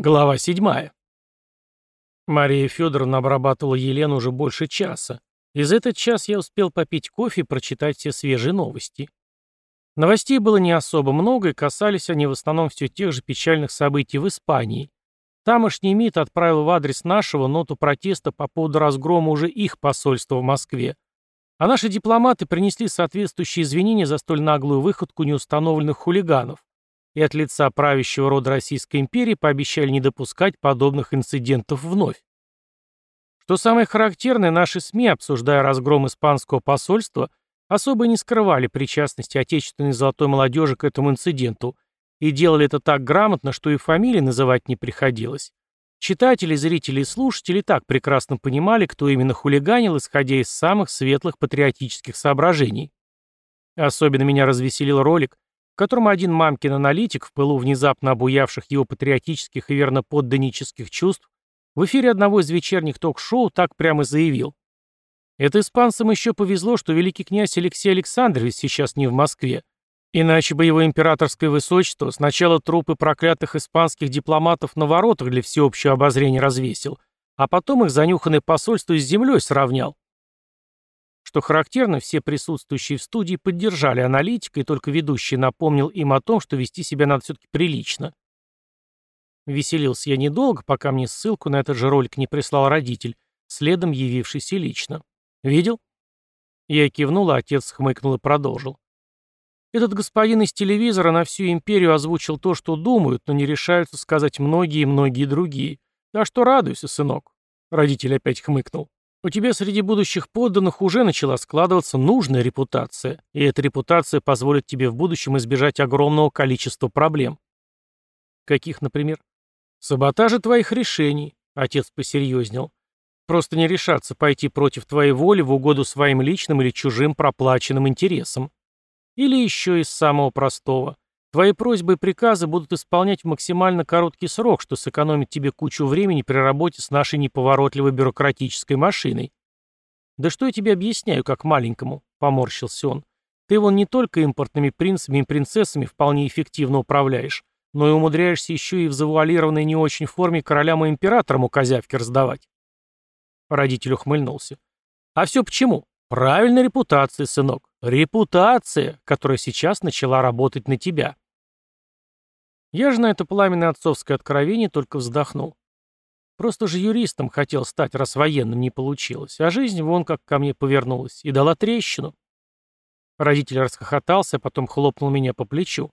Глава седьмая. Мария Федоровна обрабатывала Елену уже больше часа. И за этот час я успел попить кофе и прочитать все свежие новости. Новостей было не особо много, и касались они в основном все тех же печальных событий в Испании. Тамошний МИД отправил в адрес нашего ноту протеста по поводу разгрома уже их посольства в Москве. А наши дипломаты принесли соответствующие извинения за столь наглую выходку неустановленных хулиганов и от лица правящего рода Российской империи пообещали не допускать подобных инцидентов вновь. Что самое характерное, наши СМИ, обсуждая разгром испанского посольства, особо не скрывали причастности отечественной золотой молодежи к этому инциденту и делали это так грамотно, что и фамилии называть не приходилось. Читатели, зрители и слушатели так прекрасно понимали, кто именно хулиганил, исходя из самых светлых патриотических соображений. Особенно меня развеселил ролик, в котором один мамкин аналитик в пылу внезапно обуявших его патриотических и верноподданнических чувств в эфире одного из вечерних ток-шоу так прямо заявил. Это испанцам еще повезло, что великий князь Алексей Александрович сейчас не в Москве. Иначе бы его императорское высочество сначала трупы проклятых испанских дипломатов на воротах для всеобщего обозрения развесил, а потом их занюханное посольство с землей сравнял. Что характерно, все присутствующие в студии поддержали аналитика, и только ведущий напомнил им о том, что вести себя надо все-таки прилично. Веселился я недолго, пока мне ссылку на этот же ролик не прислал родитель, следом явившийся лично. «Видел?» Я кивнул, а отец хмыкнул и продолжил. Этот господин из телевизора на всю империю озвучил то, что думают, но не решаются сказать многие и многие другие. Да что радуйся, сынок. Родитель опять хмыкнул. У тебя среди будущих подданных уже начала складываться нужная репутация, и эта репутация позволит тебе в будущем избежать огромного количества проблем. Каких, например? Саботажа твоих решений, отец посерьезнел. Просто не решаться пойти против твоей воли в угоду своим личным или чужим проплаченным интересам. Или еще из самого простого. Твои просьбы и приказы будут исполнять в максимально короткий срок, что сэкономит тебе кучу времени при работе с нашей неповоротливой бюрократической машиной. «Да что я тебе объясняю, как маленькому?» — поморщился он. «Ты вон не только импортными принцами и принцессами вполне эффективно управляешь, но и умудряешься еще и в завуалированной не очень форме королям и императорам у козявки раздавать». Родитель ухмыльнулся. «А все почему? Правильная репутация, сынок. Репутация, которая сейчас начала работать на тебя. Я же на это пламенное отцовское откровение только вздохнул. Просто же юристом хотел стать, раз военным не получилось, а жизнь вон как ко мне повернулась и дала трещину. Родитель расхохотался, а потом хлопнул меня по плечу.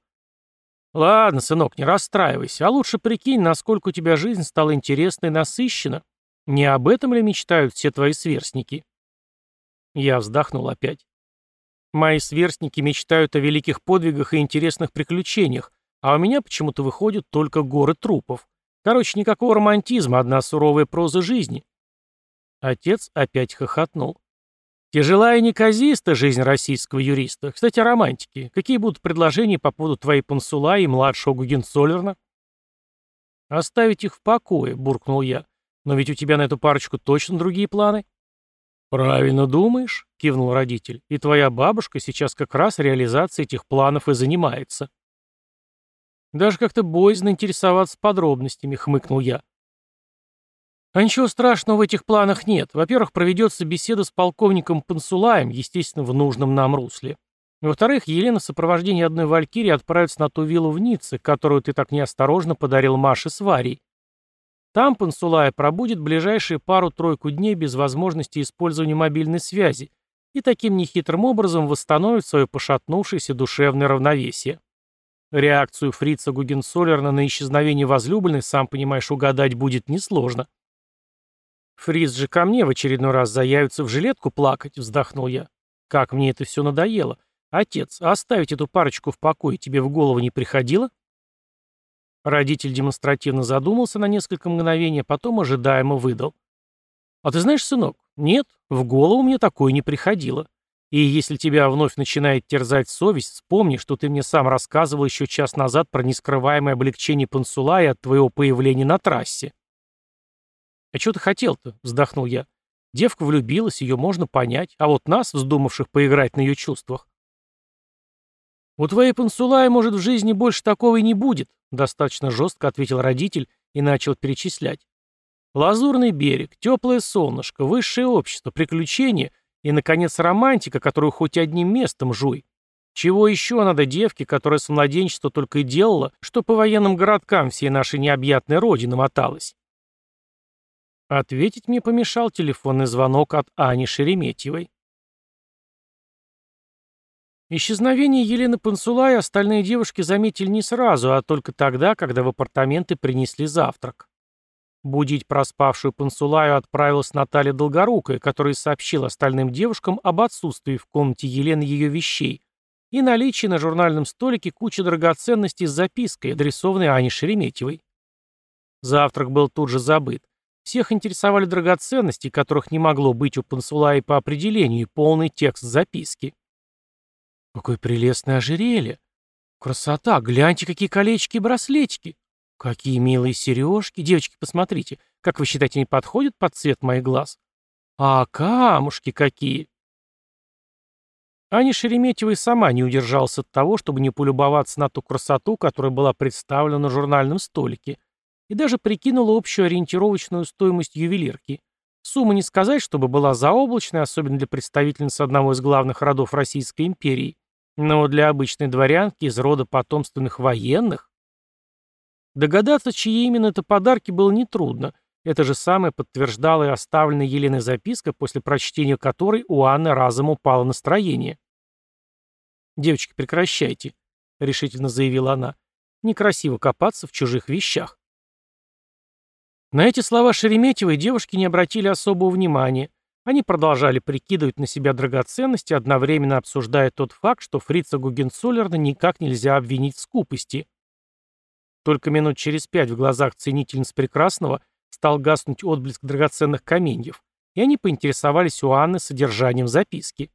«Ладно, сынок, не расстраивайся, а лучше прикинь, насколько у тебя жизнь стала интересной и насыщена. Не об этом ли мечтают все твои сверстники?» Я вздохнул опять. Мои сверстники мечтают о великих подвигах и интересных приключениях, а у меня почему-то выходят только горы трупов. Короче, никакого романтизма, одна суровая проза жизни. Отец опять хохотнул. Тяжелая и неказиста жизнь российского юриста. Кстати, о романтике. Какие будут предложения по поводу твоей Пансула и младшего Гугенцоллерна? Оставить их в покое, буркнул я. Но ведь у тебя на эту парочку точно другие планы. «Правильно думаешь», — кивнул родитель, — «и твоя бабушка сейчас как раз реализацией этих планов и занимается». «Даже как-то боязно интересоваться подробностями», — хмыкнул я. А ничего страшного в этих планах нет. Во-первых, проведется беседа с полковником Пансулаем, естественно, в нужном нам русле. Во-вторых, Елена в сопровождении одной валькирии отправится на ту виллу в Ницце, которую ты так неосторожно подарил Маше с Варей. Там Пансулая пробудет ближайшие пару-тройку дней без возможности использования мобильной связи и таким нехитрым образом восстановит свое пошатнувшееся душевное равновесие. Реакцию фрица Гугенсолерна на исчезновение возлюбленной, сам понимаешь, угадать будет несложно. Фриц же ко мне в очередной раз заявится в жилетку плакать, вздохнул я. Как мне это все надоело. Отец, оставить эту парочку в покое тебе в голову не приходило? Родитель демонстративно задумался на несколько мгновений, а потом ожидаемо выдал. «А ты знаешь, сынок, нет, в голову мне такое не приходило. И если тебя вновь начинает терзать совесть, вспомни, что ты мне сам рассказывал еще час назад про нескрываемое облегчение Пансулая от твоего появления на трассе». «А что ты хотел-то?» — вздохнул я. «Девка влюбилась, ее можно понять, а вот нас, вздумавших поиграть на ее чувствах, «У твоей Пансулая, может, в жизни больше такого и не будет», достаточно жестко ответил родитель и начал перечислять. Лазурный берег, теплое солнышко, высшее общество, приключения и, наконец, романтика, которую хоть одним местом жуй. Чего еще надо девке, которая с младенчества только и делала, что по военным городкам всей нашей необъятной родины моталась? Ответить мне помешал телефонный звонок от Ани Шереметьевой. Исчезновение Елены Пансулай остальные девушки заметили не сразу, а только тогда, когда в апартаменты принесли завтрак. Будить проспавшую Пансулаю отправилась Наталья Долгорукая, которая сообщила остальным девушкам об отсутствии в комнате Елены ее вещей и наличии на журнальном столике кучи драгоценностей с запиской, адресованной Ане Шереметьевой. Завтрак был тут же забыт. Всех интересовали драгоценности, которых не могло быть у Пансулаи по определению, и полный текст записки. Какое прелестное ожерелье! Красота! Гляньте, какие колечки и браслетики! Какие милые сережки! Девочки, посмотрите, как вы считаете, они подходят под цвет моих глаз? А камушки какие! Аня Шереметьева и сама не удержалась от того, чтобы не полюбоваться на ту красоту, которая была представлена на журнальном столике, и даже прикинула общую ориентировочную стоимость ювелирки. Сумма не сказать, чтобы была заоблачной, особенно для представительницы одного из главных родов Российской империи. Но для обычной дворянки из рода потомственных военных... Догадаться, чьи именно это подарки, было нетрудно. Это же самое подтверждала и оставленная Еленой записка, после прочтения которой у Анны разом упало настроение. «Девочки, прекращайте», — решительно заявила она. «Некрасиво копаться в чужих вещах». На эти слова Шереметьевой девушки не обратили особого внимания, они продолжали прикидывать на себя драгоценности, одновременно обсуждая тот факт, что фрица Гугенцоллерна никак нельзя обвинить в скупости. Только минут через пять в глазах ценительниц прекрасного стал гаснуть отблеск драгоценных каменьев, и они поинтересовались у Анны содержанием записки.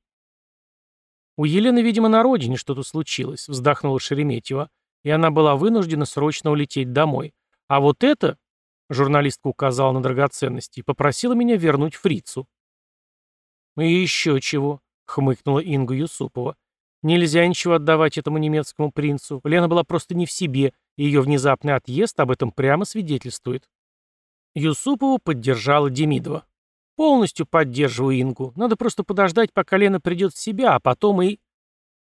«У Елены, видимо, на родине что-то случилось», — вздохнула Шереметьева, и она была вынуждена срочно улететь домой. «А вот это...» — журналистка указала на драгоценности попросила меня вернуть фрицу. «И еще чего», — хмыкнула Инга Юсупова. «Нельзя ничего отдавать этому немецкому принцу. Лена была просто не в себе, и ее внезапный отъезд об этом прямо свидетельствует». Юсупова поддержала Демидова. «Полностью поддерживаю Ингу. Надо просто подождать, пока Лена придет в себя, а потом и...»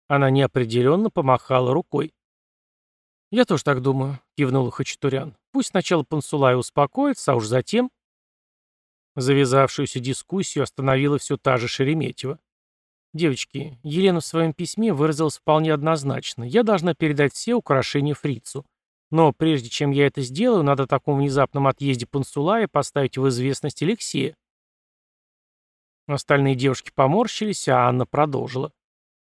Она неопределенно помахала рукой. «Я тоже так думаю», — кивнул Хачатурян. «Пусть сначала Пансулай успокоится, а уж затем...» Завязавшуюся дискуссию остановила все та же Шереметьева. «Девочки, Елена в своем письме выразилась вполне однозначно. Я должна передать все украшения фрицу. Но прежде чем я это сделаю, надо о таком внезапном отъезде Пансулая поставить в известность Алексея». Остальные девушки поморщились, а Анна продолжила.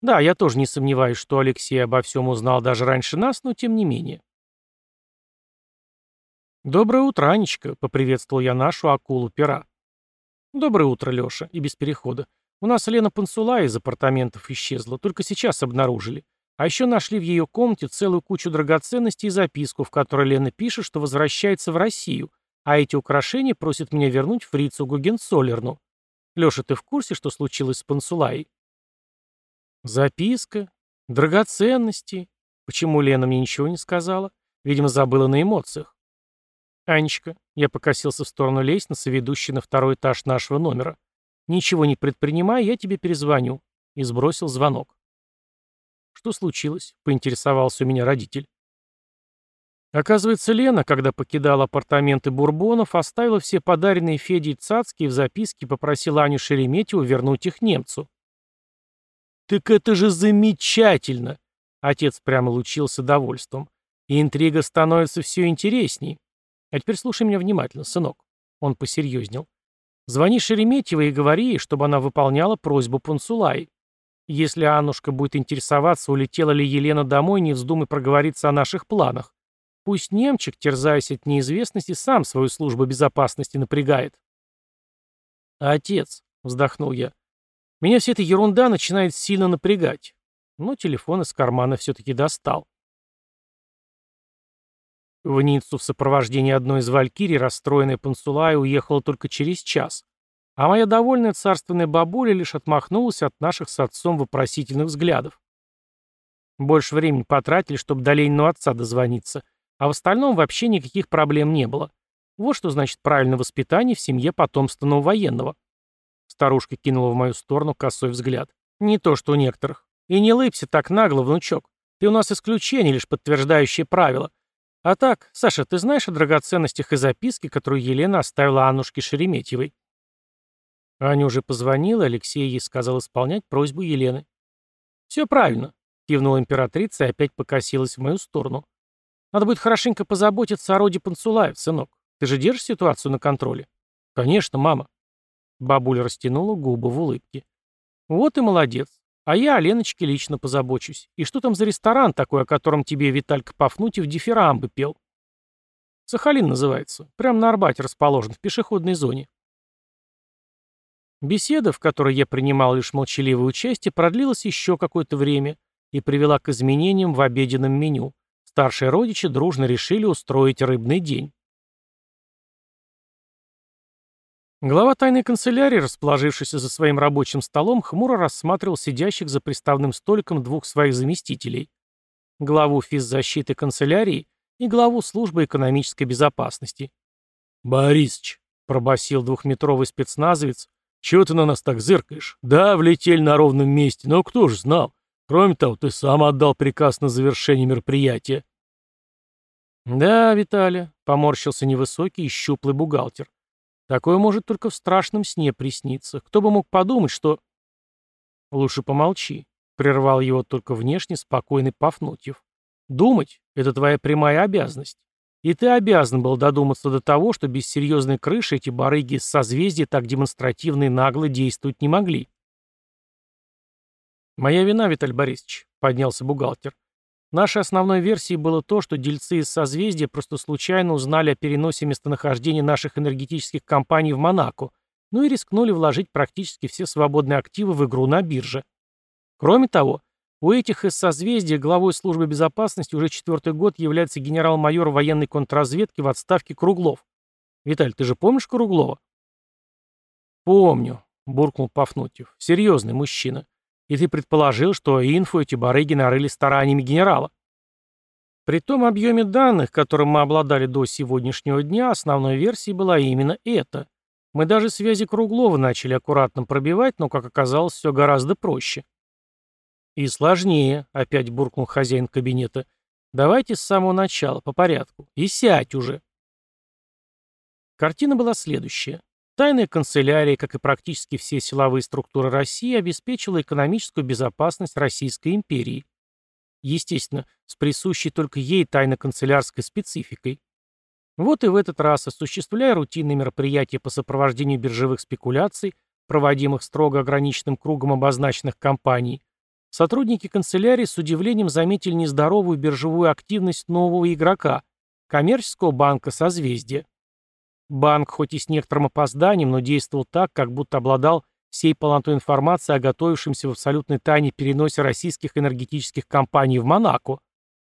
«Да, я тоже не сомневаюсь, что Алексей обо всем узнал даже раньше нас, но тем не менее». «Доброе утро, Анечка», — поприветствовал я нашу акулу-пера. «Доброе утро, Леша», и без перехода. «У нас Лена Пансула из апартаментов исчезла, только сейчас обнаружили. А еще нашли в ее комнате целую кучу драгоценностей и записку, в которой Лена пишет, что возвращается в Россию, а эти украшения просит меня вернуть фрицу Гугенцоллерну. Леша, ты в курсе, что случилось с Пансулай? «Записка? Драгоценности? Почему Лена мне ничего не сказала? Видимо, забыла на эмоциях. «Анечка», — я покосился в сторону лестницы, ведущей на второй этаж нашего номера. «Ничего не предпринимай, я тебе перезвоню». И сбросил звонок. «Что случилось?» — поинтересовался у меня родитель. Оказывается, Лена, когда покидала апартаменты Бурбонов, оставила все подаренные Феде и в записке попросила Аню Шереметьеву вернуть их немцу. «Так это же замечательно!» Отец прямо лучился довольством. И интрига становится все интересней. А теперь слушай меня внимательно, сынок. Он посерьезнел. Звони Шереметьевой и говори ей, чтобы она выполняла просьбу Пансулай. Если Аннушка будет интересоваться, улетела ли Елена домой, не вздумай проговориться о наших планах. Пусть немчик, терзаясь от неизвестности, сам свою службу безопасности напрягает. «Отец», — вздохнул я, — «меня вся эта ерунда начинает сильно напрягать». Но телефон из кармана все-таки достал. В Ниццу в сопровождении одной из валькирий расстроенная Пансулая уехала только через час, а моя довольная царственная бабуля лишь отмахнулась от наших с отцом вопросительных взглядов. Больше времени потратили, чтобы до Лениного отца дозвониться, а в остальном вообще никаких проблем не было. Вот что значит правильное воспитание в семье потомственного военного. Старушка кинула в мою сторону косой взгляд. Не то, что у некоторых. И не лыбся так нагло, внучок. Ты у нас исключение, лишь подтверждающее правило. А так, Саша, ты знаешь о драгоценностях и записке, которую Елена оставила Аннушке Шереметьевой? Аня уже позвонила, Алексей ей сказал исполнять просьбу Елены. «Все правильно», — кивнула императрица и опять покосилась в мою сторону. «Надо будет хорошенько позаботиться о роде Панцулаев, сынок. Ты же держишь ситуацию на контроле?» «Конечно, мама». Бабуля растянула губы в улыбке. «Вот и молодец. А я о Леночке лично позабочусь. И что там за ресторан такой, о котором тебе Виталька Пафнутьев дифирамбы пел?» «Сахалин называется. Прямо на Арбате расположен, в пешеходной зоне». Беседа, в которой я принимал лишь молчаливое участие, продлилась еще какое-то время и привела к изменениям в обеденном меню. Старшие родичи дружно решили устроить рыбный день. Глава тайной канцелярии, расположившийся за своим рабочим столом, хмуро рассматривал сидящих за приставным столиком двух своих заместителей. Главу физзащиты канцелярии и главу службы экономической безопасности. «Борисыч», — пробасил двухметровый спецназовец, — «чего ты на нас так зыркаешь? Да, влетели на ровном месте, но кто ж знал? Кроме того, ты сам отдал приказ на завершение мероприятия». «Да, Виталий», — поморщился невысокий и щуплый бухгалтер. Такое может только в страшном сне присниться. Кто бы мог подумать, что... Лучше помолчи, прервал его только внешне спокойный Пафнутьев. Думать — это твоя прямая обязанность. И ты обязан был додуматься до того, что без серьезной крыши эти барыги из созвездия так демонстративно и нагло действовать не могли. «Моя вина, Виталий Борисович», — поднялся бухгалтер. Нашей основной версией было то, что дельцы из созвездия просто случайно узнали о переносе местонахождения наших энергетических компаний в Монако, ну и рискнули вложить практически все свободные активы в игру на бирже. Кроме того, у этих из созвездия главой службы безопасности уже четвертый год является генерал-майор военной контрразведки в отставке Круглов. Виталь, ты же помнишь Круглова? Помню, буркнул Пафнутьев. Серьезный мужчина. И ты предположил, что инфу эти барыги нарыли стараниями генерала. При том объеме данных, которым мы обладали до сегодняшнего дня, основной версией была именно это. Мы даже связи Круглова начали аккуратно пробивать, но, как оказалось, все гораздо проще. И сложнее, опять буркнул хозяин кабинета. Давайте с самого начала, по порядку. И сядь уже. Картина была следующая. Тайная канцелярия, как и практически все силовые структуры России, обеспечила экономическую безопасность Российской империи. Естественно, с присущей только ей тайно-канцелярской спецификой. Вот и в этот раз, осуществляя рутинные мероприятия по сопровождению биржевых спекуляций, проводимых строго ограниченным кругом обозначенных компаний, сотрудники канцелярии с удивлением заметили нездоровую биржевую активность нового игрока – коммерческого банка «Созвездие». Банк, хоть и с некоторым опозданием, но действовал так, как будто обладал всей полнотой информации о готовившемся в абсолютной тайне переносе российских энергетических компаний в Монако.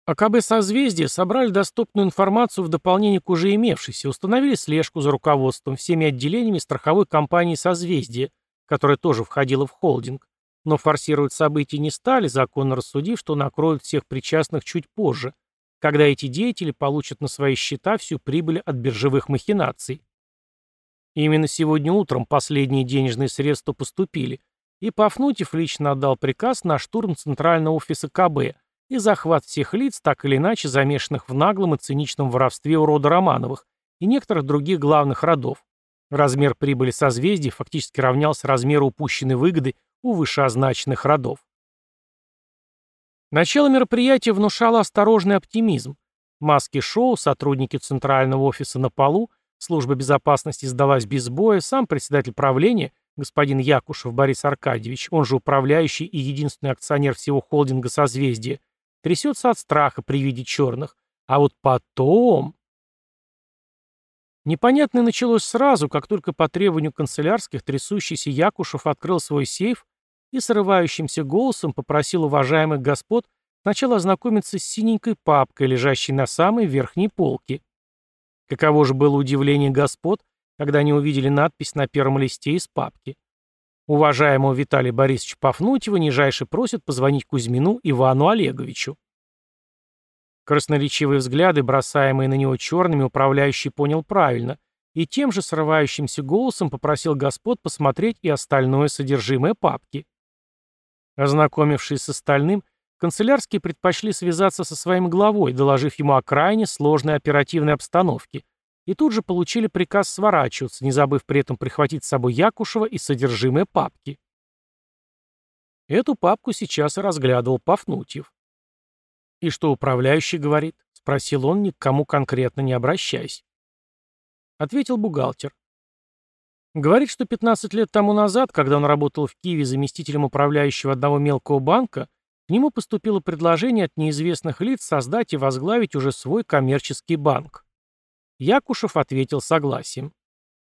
АКБ «Созвездие» собрали доступную информацию в дополнение к уже имевшейся, установили слежку за руководством всеми отделениями страховой компании «Созвездие», которая тоже входила в холдинг, но форсировать события не стали, законно рассудив, что накроют всех причастных чуть позже, когда эти деятели получат на свои счета всю прибыль от биржевых махинаций. Именно сегодня утром последние денежные средства поступили, и Пафнутьев лично отдал приказ на штурм центрального офиса КБ и захват всех лиц, так или иначе замешанных в наглом и циничном воровстве у рода Романовых и некоторых других главных родов. Размер прибыли созвездий фактически равнялся размеру упущенной выгоды у вышеозначенных родов. Начало мероприятия внушало осторожный оптимизм. Маски-шоу, сотрудники центрального офиса на полу, служба безопасности сдалась без боя, сам председатель правления, господин Якушев Борис Аркадьевич, он же управляющий и единственный акционер всего холдинга «Созвездие», трясется от страха при виде черных. А вот потом... Непонятное началось сразу, как только по требованию канцелярских трясущийся Якушев открыл свой сейф и срывающимся голосом попросил уважаемых господ сначала ознакомиться с синенькой папкой, лежащей на самой верхней полке. Каково же было удивление господ, когда они увидели надпись на первом листе из папки. Уважаемого Виталия Борисовича Пафнутьева нижайше просят позвонить Кузьмину Ивану Олеговичу. Красноречивые взгляды, бросаемые на него черными, управляющий понял правильно, и тем же срывающимся голосом попросил господ посмотреть и остальное содержимое папки. Ознакомившись с остальным, канцелярские предпочли связаться со своим главой, доложив ему о крайне сложной оперативной обстановке, и тут же получили приказ сворачиваться, не забыв при этом прихватить с собой Якушева и содержимое папки. Эту папку сейчас и разглядывал Пафнутьев. «И что управляющий говорит?» — спросил он, ни к кому конкретно не обращаясь. Ответил бухгалтер. Говорит, что 15 лет тому назад, когда он работал в Киеве заместителем управляющего одного мелкого банка, к нему поступило предложение от неизвестных лиц создать и возглавить уже свой коммерческий банк. Якушев ответил согласием.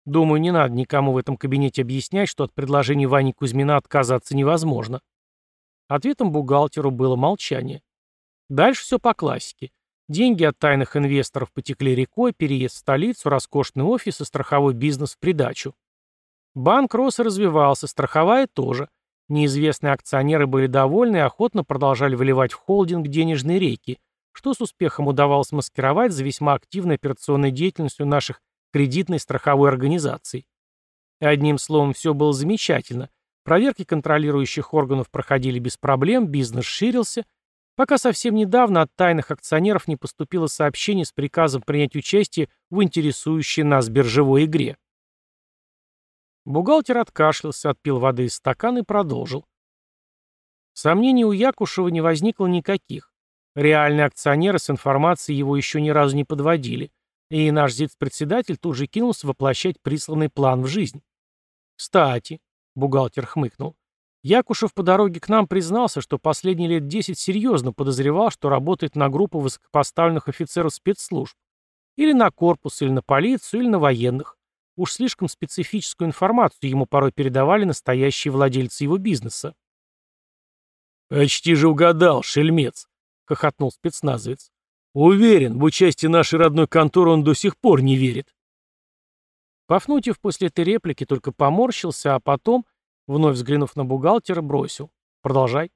Думаю, не надо никому в этом кабинете объяснять, что от предложения Вани Кузьмина отказаться невозможно. Ответом бухгалтеру было молчание. Дальше все по классике. Деньги от тайных инвесторов потекли рекой, переезд в столицу, роскошный офис и страховой бизнес в придачу. Банк рос и развивался, страховая тоже. Неизвестные акционеры были довольны и охотно продолжали выливать в холдинг денежные реки, что с успехом удавалось маскировать за весьма активной операционной деятельностью наших кредитной страховой организаций. Одним словом, все было замечательно. Проверки контролирующих органов проходили без проблем, бизнес ширился – пока совсем недавно от тайных акционеров не поступило сообщение с приказом принять участие в интересующей нас биржевой игре. Бухгалтер откашлялся, отпил воды из стакана и продолжил. Сомнений у Якушева не возникло никаких. Реальные акционеры с информацией его еще ни разу не подводили, и наш ЗИЦ-председатель тут же кинулся воплощать присланный план в жизнь. «Кстати», — бухгалтер хмыкнул, Якушев по дороге к нам признался, что последние лет десять серьезно подозревал, что работает на группу высокопоставленных офицеров спецслужб. Или на корпус, или на полицию, или на военных. Уж слишком специфическую информацию ему порой передавали настоящие владельцы его бизнеса. «Почти же угадал, шельмец», — хохотнул спецназовец. «Уверен, в участие нашей родной конторы он до сих пор не верит». Пафнутьев после этой реплики только поморщился, а потом, Вновь взглянув на бухгалтера, бросил. «Продолжай».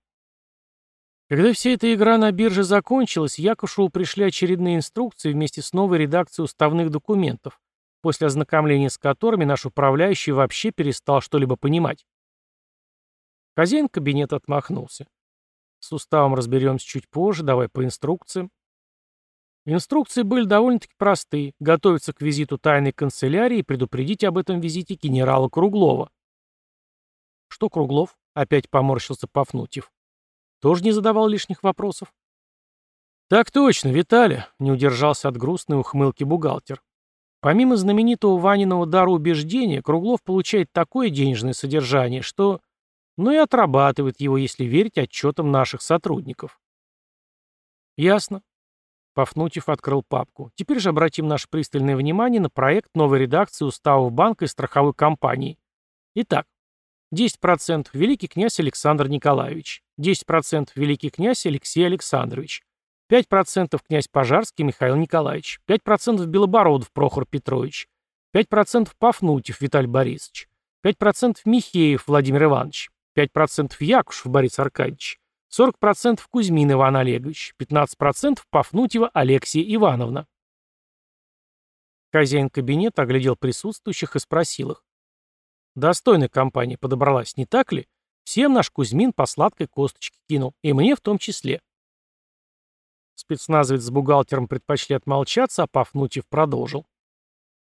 Когда вся эта игра на бирже закончилась, Якушеву пришли очередные инструкции вместе с новой редакцией уставных документов, после ознакомления с которыми наш управляющий вообще перестал что-либо понимать. Хозяин кабинета отмахнулся. С уставом разберемся чуть позже, давай по инструкциям. Инструкции были довольно-таки простые. Готовиться к визиту тайной канцелярии и предупредить об этом визите генерала Круглова. Что Круглов? Опять поморщился Пафнутьев. Тоже не задавал лишних вопросов? Так точно, Виталий, не удержался от грустной ухмылки бухгалтер. Помимо знаменитого Ваниного дара убеждения, Круглов получает такое денежное содержание, что... Ну и отрабатывает его, если верить отчетам наших сотрудников. Ясно. Пафнутьев открыл папку. Теперь же обратим наше пристальное внимание на проект новой редакции уставов банка и страховой компании. Итак, 10% великий князь Александр Николаевич, 10% великий князь Алексей Александрович, 5% князь Пожарский Михаил Николаевич, 5% Белобородов Прохор Петрович, 5% Пафнутьев Виталий Борисович, 5% Михеев Владимир Иванович, 5% Якушев Борис Аркадьевич, 40% Кузьмин Иван Олегович, 15% Пафнутьева Алексия Ивановна. Хозяин кабинета оглядел присутствующих и спросил их. Достойная компания подобралась, не так ли? Всем наш Кузьмин по сладкой косточке кинул, и мне в том числе. Спецназовец с бухгалтером предпочли отмолчаться, а Пафнутьев продолжил.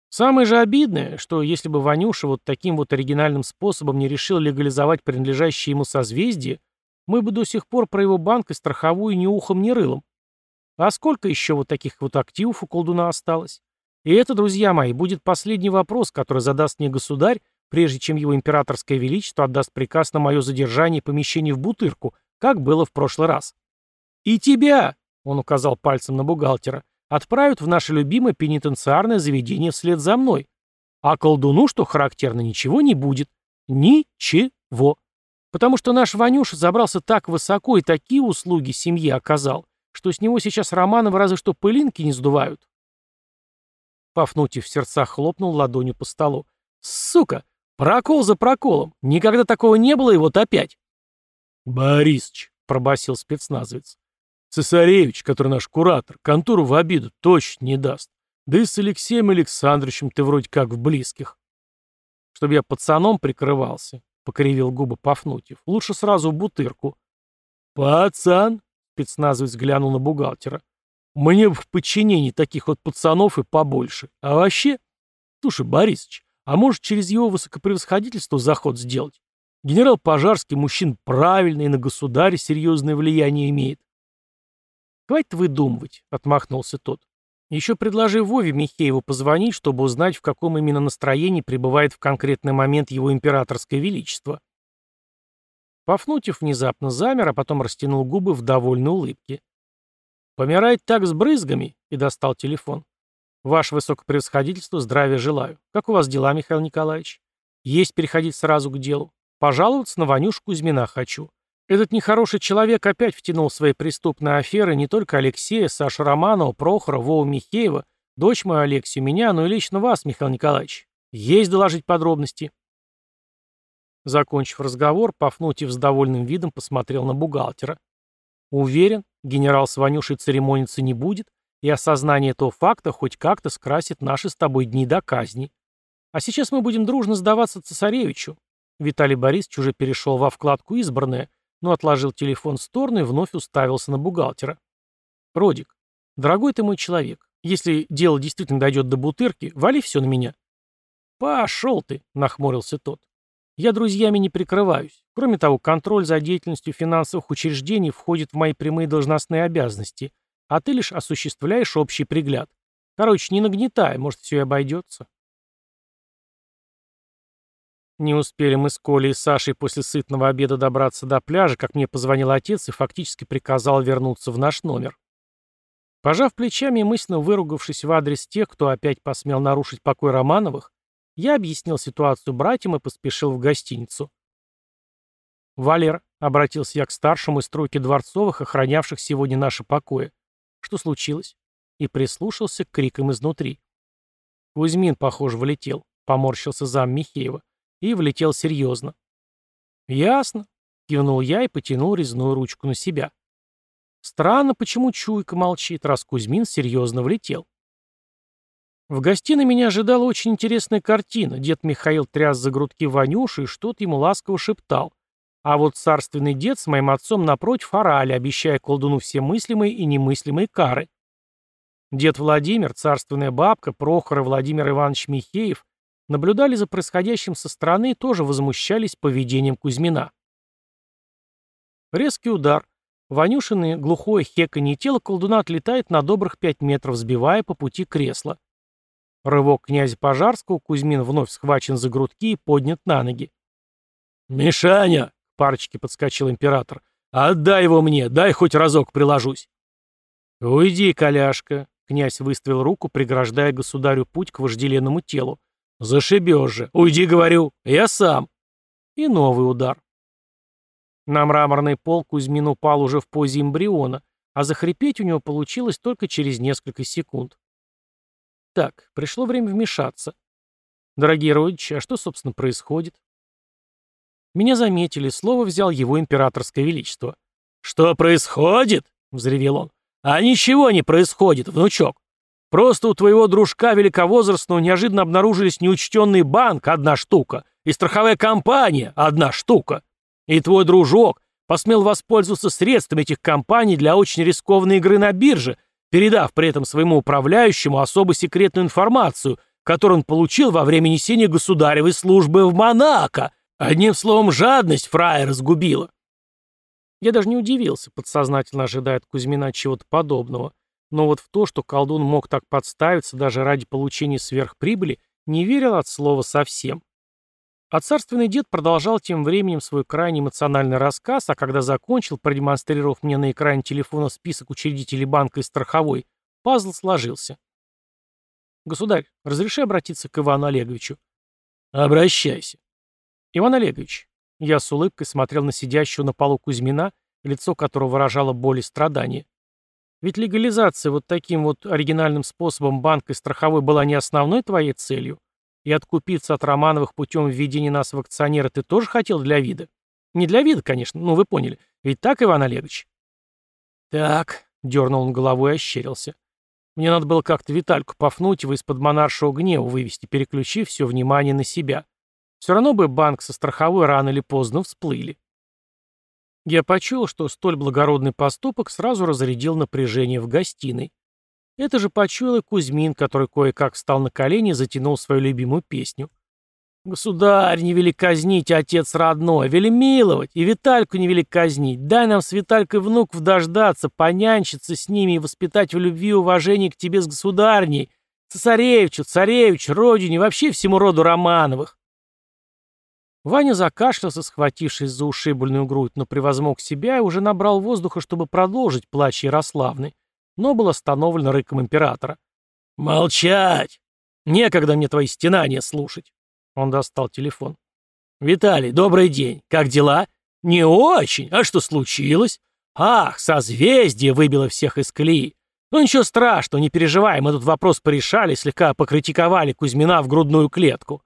Самое же обидное, что если бы Ванюша вот таким вот оригинальным способом не решил легализовать принадлежащее ему созвездие, мы бы до сих пор про его банк и страховую ни ухом, ни рылом. А сколько еще вот таких вот активов у колдуна осталось? И это, друзья мои, будет последний вопрос, который задаст мне государь, прежде чем его императорское величество отдаст приказ на мое задержание и помещение в Бутырку, как было в прошлый раз. «И тебя», — он указал пальцем на бухгалтера, «отправят в наше любимое пенитенциарное заведение вслед за мной. А колдуну, что характерно, ничего не будет. Ничего. Потому что наш Ванюша забрался так высоко и такие услуги семье оказал, что с него сейчас Романовы разве что пылинки не сдувают». Пафнутьев в сердцах хлопнул ладонью по столу. «Сука! Прокол за проколом. Никогда такого не было, и вот опять. Борисыч, пробасил спецназовец. Цесаревич, который наш куратор, контору в обиду точно не даст. Да и с Алексеем Александровичем ты вроде как в близких. Чтобы я пацаном прикрывался, — покривил губы Пафнутьев. Лучше сразу в бутырку. Пацан, — спецназовец глянул на бухгалтера. Мне в подчинении таких вот пацанов и побольше. А вообще... Слушай, Борисыч, а может через его высокопревосходительство заход сделать? Генерал Пожарский мужчин правильный и на государе серьезное влияние имеет. «Хватит выдумывать», — отмахнулся тот. «Еще предложи Вове Михееву позвонить, чтобы узнать, в каком именно настроении пребывает в конкретный момент его императорское величество». Пафнутьев внезапно замер, а потом растянул губы в довольной улыбке. «Помирать так с брызгами?» — и достал телефон. «Ваше высокопревосходительство, здравия желаю. Как у вас дела, Михаил Николаевич? Есть переходить сразу к делу. Пожаловаться на Ванюшу Кузьмина хочу. Этот нехороший человек опять втянул в свои преступные аферы не только Алексея, Сашу Романова, Прохора, Вову Михеева, дочь мою Алексию, меня, но и лично вас, Михаил Николаевич. Есть доложить подробности. Закончив разговор, Пафнутьев с довольным видом посмотрел на бухгалтера. Уверен, генерал с Ванюшей церемониться не будет, и осознание этого факта хоть как-то скрасит наши с тобой дни до казни. А сейчас мы будем дружно сдаваться цесаревичу. Виталий Борисович уже перешел во вкладку «Избранное», но отложил телефон в сторону и вновь уставился на бухгалтера. «Родик, дорогой ты мой человек, если дело действительно дойдет до бутырки, вали все на меня». «Пошел ты», — нахмурился тот. «Я друзьями не прикрываюсь. Кроме того, контроль за деятельностью финансовых учреждений входит в мои прямые должностные обязанности, а ты лишь осуществляешь общий пригляд. Короче, не нагнетай, может, все и обойдется». Не успели мы с Колей и Сашей после сытного обеда добраться до пляжа, как мне позвонил отец и фактически приказал вернуться в наш номер. Пожав плечами и мысленно выругавшись в адрес тех, кто опять посмел нарушить покой Романовых, я объяснил ситуацию братьям и поспешил в гостиницу. «Валер», — обратился я к старшему из тройки дворцовых, охранявших сегодня наши покои. «Что случилось?» И прислушался к крикам изнутри. Кузьмин, похоже, влетел, — поморщился зам Михеева и влетел серьезно. «Ясно», — кивнул я и потянул резную ручку на себя. Странно, почему Чуйка молчит, раз Кузьмин серьезно влетел. В гостиной меня ожидала очень интересная картина. Дед Михаил тряс за грудки Ванюши и что-то ему ласково шептал. А вот царственный дед с моим отцом напротив орали, обещая колдуну все мыслимые и немыслимые кары. Дед Владимир, царственная бабка, Прохор и Владимир Иванович Михеев наблюдали за происходящим со стороны и тоже возмущались поведением Кузьмина. Резкий удар. Ванюшины глухое хеканье тело колдуна отлетает на добрых пять метров, сбивая по пути кресло. Рывок князя Пожарского, Кузьмин вновь схвачен за грудки и поднят на ноги. «Мишаня!» — парочке подскочил император. «Отдай его мне, дай хоть разок приложусь». «Уйди, коляшка!» — князь выставил руку, преграждая государю путь к вожделенному телу. «Зашибешь же! Уйди, говорю! Я сам!» И новый удар. На мраморный пол Кузьмин упал уже в позе эмбриона, а захрипеть у него получилось только через несколько секунд. Так, пришло время вмешаться. Дорогие родичи, а что, собственно, происходит? Меня заметили, слово взял его императорское величество. «Что происходит?» — взревел он. «А ничего не происходит, внучок. Просто у твоего дружка великовозрастного неожиданно обнаружились неучтенный банк – одна штука, и страховая компания – одна штука. И твой дружок посмел воспользоваться средствами этих компаний для очень рискованной игры на бирже, передав при этом своему управляющему особо секретную информацию, которую он получил во время несения государевой службы в Монако. Одним словом, жадность фраера разгубила. Я даже не удивился, подсознательно ожидая от Кузьмина чего-то подобного. Но вот в то, что колдун мог так подставиться даже ради получения сверхприбыли, не верил от слова совсем. А царственный дед продолжал тем временем свой крайне эмоциональный рассказ, а когда закончил, продемонстрировав мне на экране телефона список учредителей банка и страховой, пазл сложился. «Государь, разреши обратиться к Ивану Олеговичу?» «Обращайся». «Иван Олегович». Я с улыбкой смотрел на сидящего на полу Кузьмина, лицо которого выражало боль и страдания. Ведь легализация вот таким вот оригинальным способом банка и страховой была не основной твоей целью. И откупиться от Романовых путем введения нас в акционеры ты тоже хотел для вида? Не для вида, конечно, ну вы поняли. Ведь так, Иван Олегович? «Так», — дернул он головой и ощерился. «Мне надо было как-то Витальку Пафнутьева из-под монаршего гнева вывести, переключив все внимание на себя. Все равно бы банк со страховой рано или поздно всплыли». Я почуял, что столь благородный поступок сразу разрядил напряжение в гостиной. Это же почуял и Кузьмин, который кое-как встал на колени и затянул свою любимую песню. «Государь, не вели казнить, отец родной, вели миловать, и Витальку не вели казнить. Дай нам с Виталькой внуков дождаться, понянчиться с ними и воспитать в любви и уважении к тебе с государней, цесаревичу, царевич, родине, вообще всему роду Романовых». Ваня закашлялся, схватившись за ушибленную грудь, но превозмог себя и уже набрал воздуха, чтобы продолжить плач Ярославны, но был остановлен рыком императора. «Молчать! Некогда мне твои стенания слушать!» Он достал телефон. «Виталий, добрый день. Как дела?» «Не очень. А что случилось?» «Ах, созвездие выбило всех из колеи. Ну ничего страшного, не переживай, мы тут вопрос порешали, слегка покритиковали Кузьмина в грудную клетку.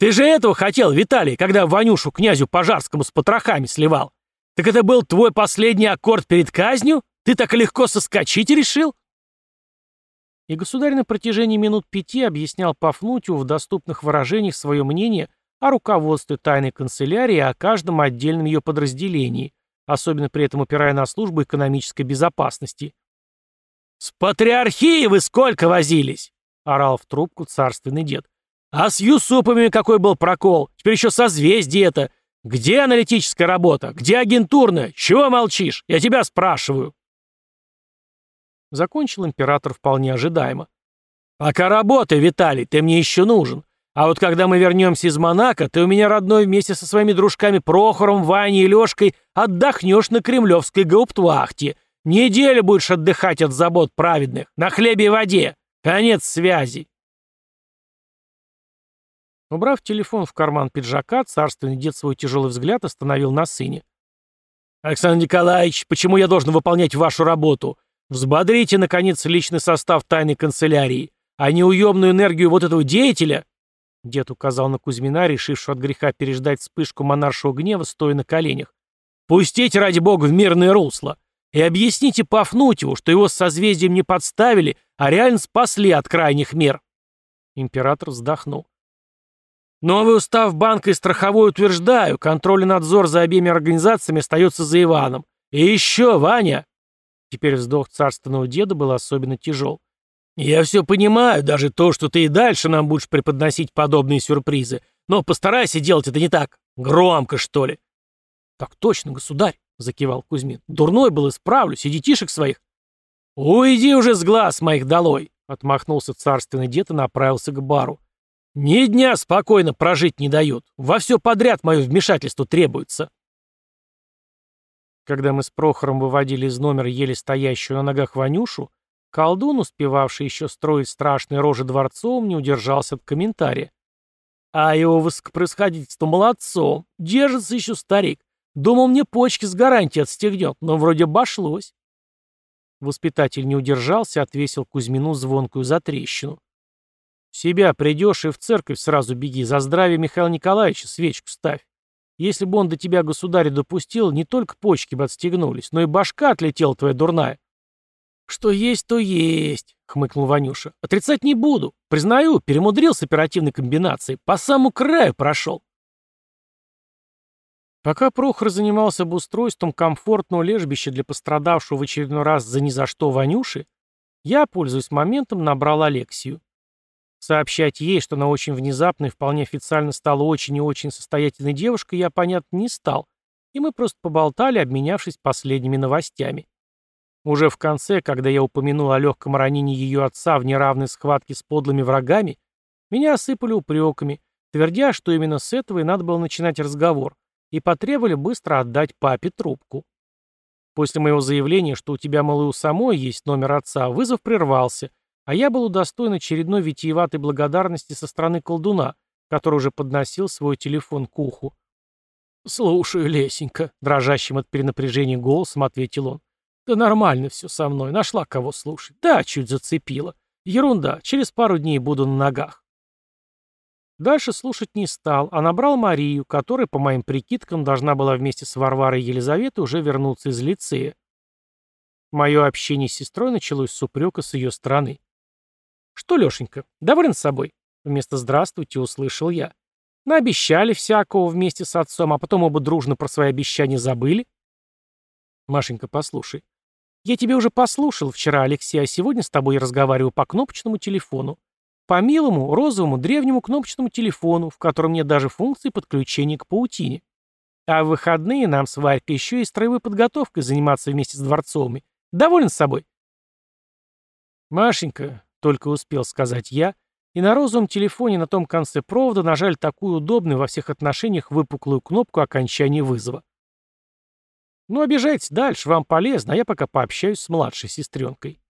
Ты же этого хотел, Виталий, когда Ванюшу князю Пожарскому с потрохами сливал. Так это был твой последний аккорд перед казнью? Ты так легко соскочить решил?» И государь на протяжении минут пяти объяснял Пафнутию в доступных выражениях свое мнение о руководстве тайной канцелярии и о каждом отдельном ее подразделении, особенно при этом упирая на службу экономической безопасности. «С патриархией вы сколько возились?» — орал в трубку царственный дед. «А с Юсупами какой был прокол? Теперь еще созвездие это. Где аналитическая работа? Где агентурная? Чего молчишь? Я тебя спрашиваю». Закончил император вполне ожидаемо. «Пока работай, Виталий, ты мне еще нужен. А вот когда мы вернемся из Монако, ты у меня, родной, вместе со своими дружками Прохором, Ваней и Лешкой отдохнешь на кремлевской гауптвахте. Неделю будешь отдыхать от забот праведных. На хлебе и воде. Конец связи». Убрав телефон в карман пиджака, царственный дед свой тяжелый взгляд остановил на сыне. «Александр Николаевич, почему я должен выполнять вашу работу? Взбодрите, наконец, личный состав тайной канцелярии, а не уемную энергию вот этого деятеля!» Дед указал на Кузьмина, решившего от греха переждать вспышку монаршего гнева, стоя на коленях. «Пустите, ради бога, в мирное русло! И объясните Пафнутьеву, что его с созвездием не подставили, а реально спасли от крайних мер!» Император вздохнул. «Новый устав банка и страховой утверждаю, контроль и надзор за обеими организациями остается за Иваном. И еще, Ваня!» Теперь вздох царственного деда был особенно тяжел. «Я все понимаю, даже то, что ты и дальше нам будешь преподносить подобные сюрпризы. Но постарайся делать это не так. Громко, что ли». «Так точно, государь», — закивал Кузьмин. «Дурной был, исправлюсь, и детишек своих». «Уйди уже с глаз моих долой», — отмахнулся царственный дед и направился к бару. «Ни дня спокойно прожить не дают. Во все подряд мое вмешательство требуется». Когда мы с Прохором выводили из номера еле стоящую на ногах Ванюшу, колдун, успевавший еще строить страшные рожи дворцовым, не удержался от комментария. «А его высокопроисходительство молодцом. Держится еще старик. Думал, мне почки с гарантией отстегнет, но вроде обошлось». Воспитатель не удержался, отвесил Кузьмину звонкую затрещину. «В себя придешь и в церковь сразу беги, за здравие Михаила Николаевича свечку ставь. Если бы он до тебя, государь, допустил, не только почки бы отстегнулись, но и башка отлетела твоя дурная. Что есть, то есть, хмыкнул Ванюша. Отрицать не буду. Признаю, перемудрил с оперативной комбинацией. По самому краю прошел. Пока Прохор занимался обустройством комфортного лежбища для пострадавшего в очередной раз за ни за что Ванюши, я, пользуясь моментом, набрал Алексию. Сообщать ей, что она очень внезапно и вполне официально стала очень и очень состоятельной девушкой, я, понятно, не стал, и мы просто поболтали, обменявшись последними новостями. Уже в конце, когда я упомянул о легком ранении ее отца в неравной схватке с подлыми врагами, меня осыпали упреками, твердя, что именно с этого и надо было начинать разговор, и потребовали быстро отдать папе трубку. После моего заявления, что у тебя, и у самой есть номер отца, вызов прервался, а я был удостоен очередной витиеватой благодарности со стороны колдуна, который уже подносил свой телефон к уху. «Слушаю, Лесенька», — дрожащим от перенапряжения голосом ответил он. «Да нормально все со мной, нашла кого слушать. Да, чуть зацепила. Ерунда, через пару дней буду на ногах». Дальше слушать не стал, а набрал Марию, которая, по моим прикидкам, должна была вместе с Варварой и Елизаветой уже вернуться из лицея. Мое общение с сестрой началось с упрека с ее стороны. «Что, Лешенька, доволен собой?» Вместо «здравствуйте» услышал я. Наобещали всякого вместе с отцом, а потом оба дружно про свои обещания забыли. Машенька, послушай. Я тебе уже послушал вчера, Алексей, а сегодня с тобой я разговариваю по кнопочному телефону. По милому, розовому, древнему кнопочному телефону, в котором нет даже функции подключения к паутине. А в выходные нам с Варькой еще и строевой подготовкой заниматься вместе с Дворцовыми. Доволен собой? Машенька, только успел сказать я, и на розовом телефоне на том конце провода нажали такую удобную во всех отношениях выпуклую кнопку окончания вызова. Ну, обижайтесь дальше, вам полезно, а я пока пообщаюсь с младшей сестренкой.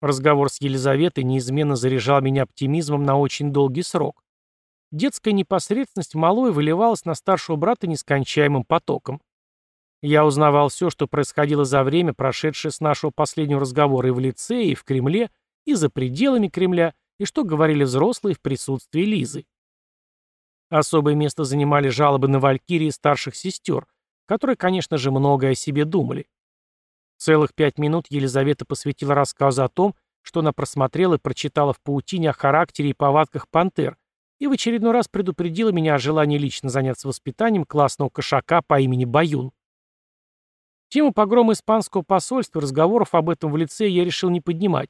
Разговор с Елизаветой неизменно заряжал меня оптимизмом на очень долгий срок. Детская непосредственность малой выливалась на старшего брата нескончаемым потоком. Я узнавал все, что происходило за время, прошедшее с нашего последнего разговора и в лицее, и в Кремле, и за пределами Кремля, и что говорили взрослые в присутствии Лизы. Особое место занимали жалобы на Валькирии старших сестер, которые, конечно же, многое о себе думали. Целых пять минут Елизавета посвятила рассказу о том, что она просмотрела и прочитала в паутине о характере и повадках пантер, и в очередной раз предупредила меня о желании лично заняться воспитанием классного кошака по имени Баюн. Тему погрома испанского посольства разговоров об этом в лице я решил не поднимать,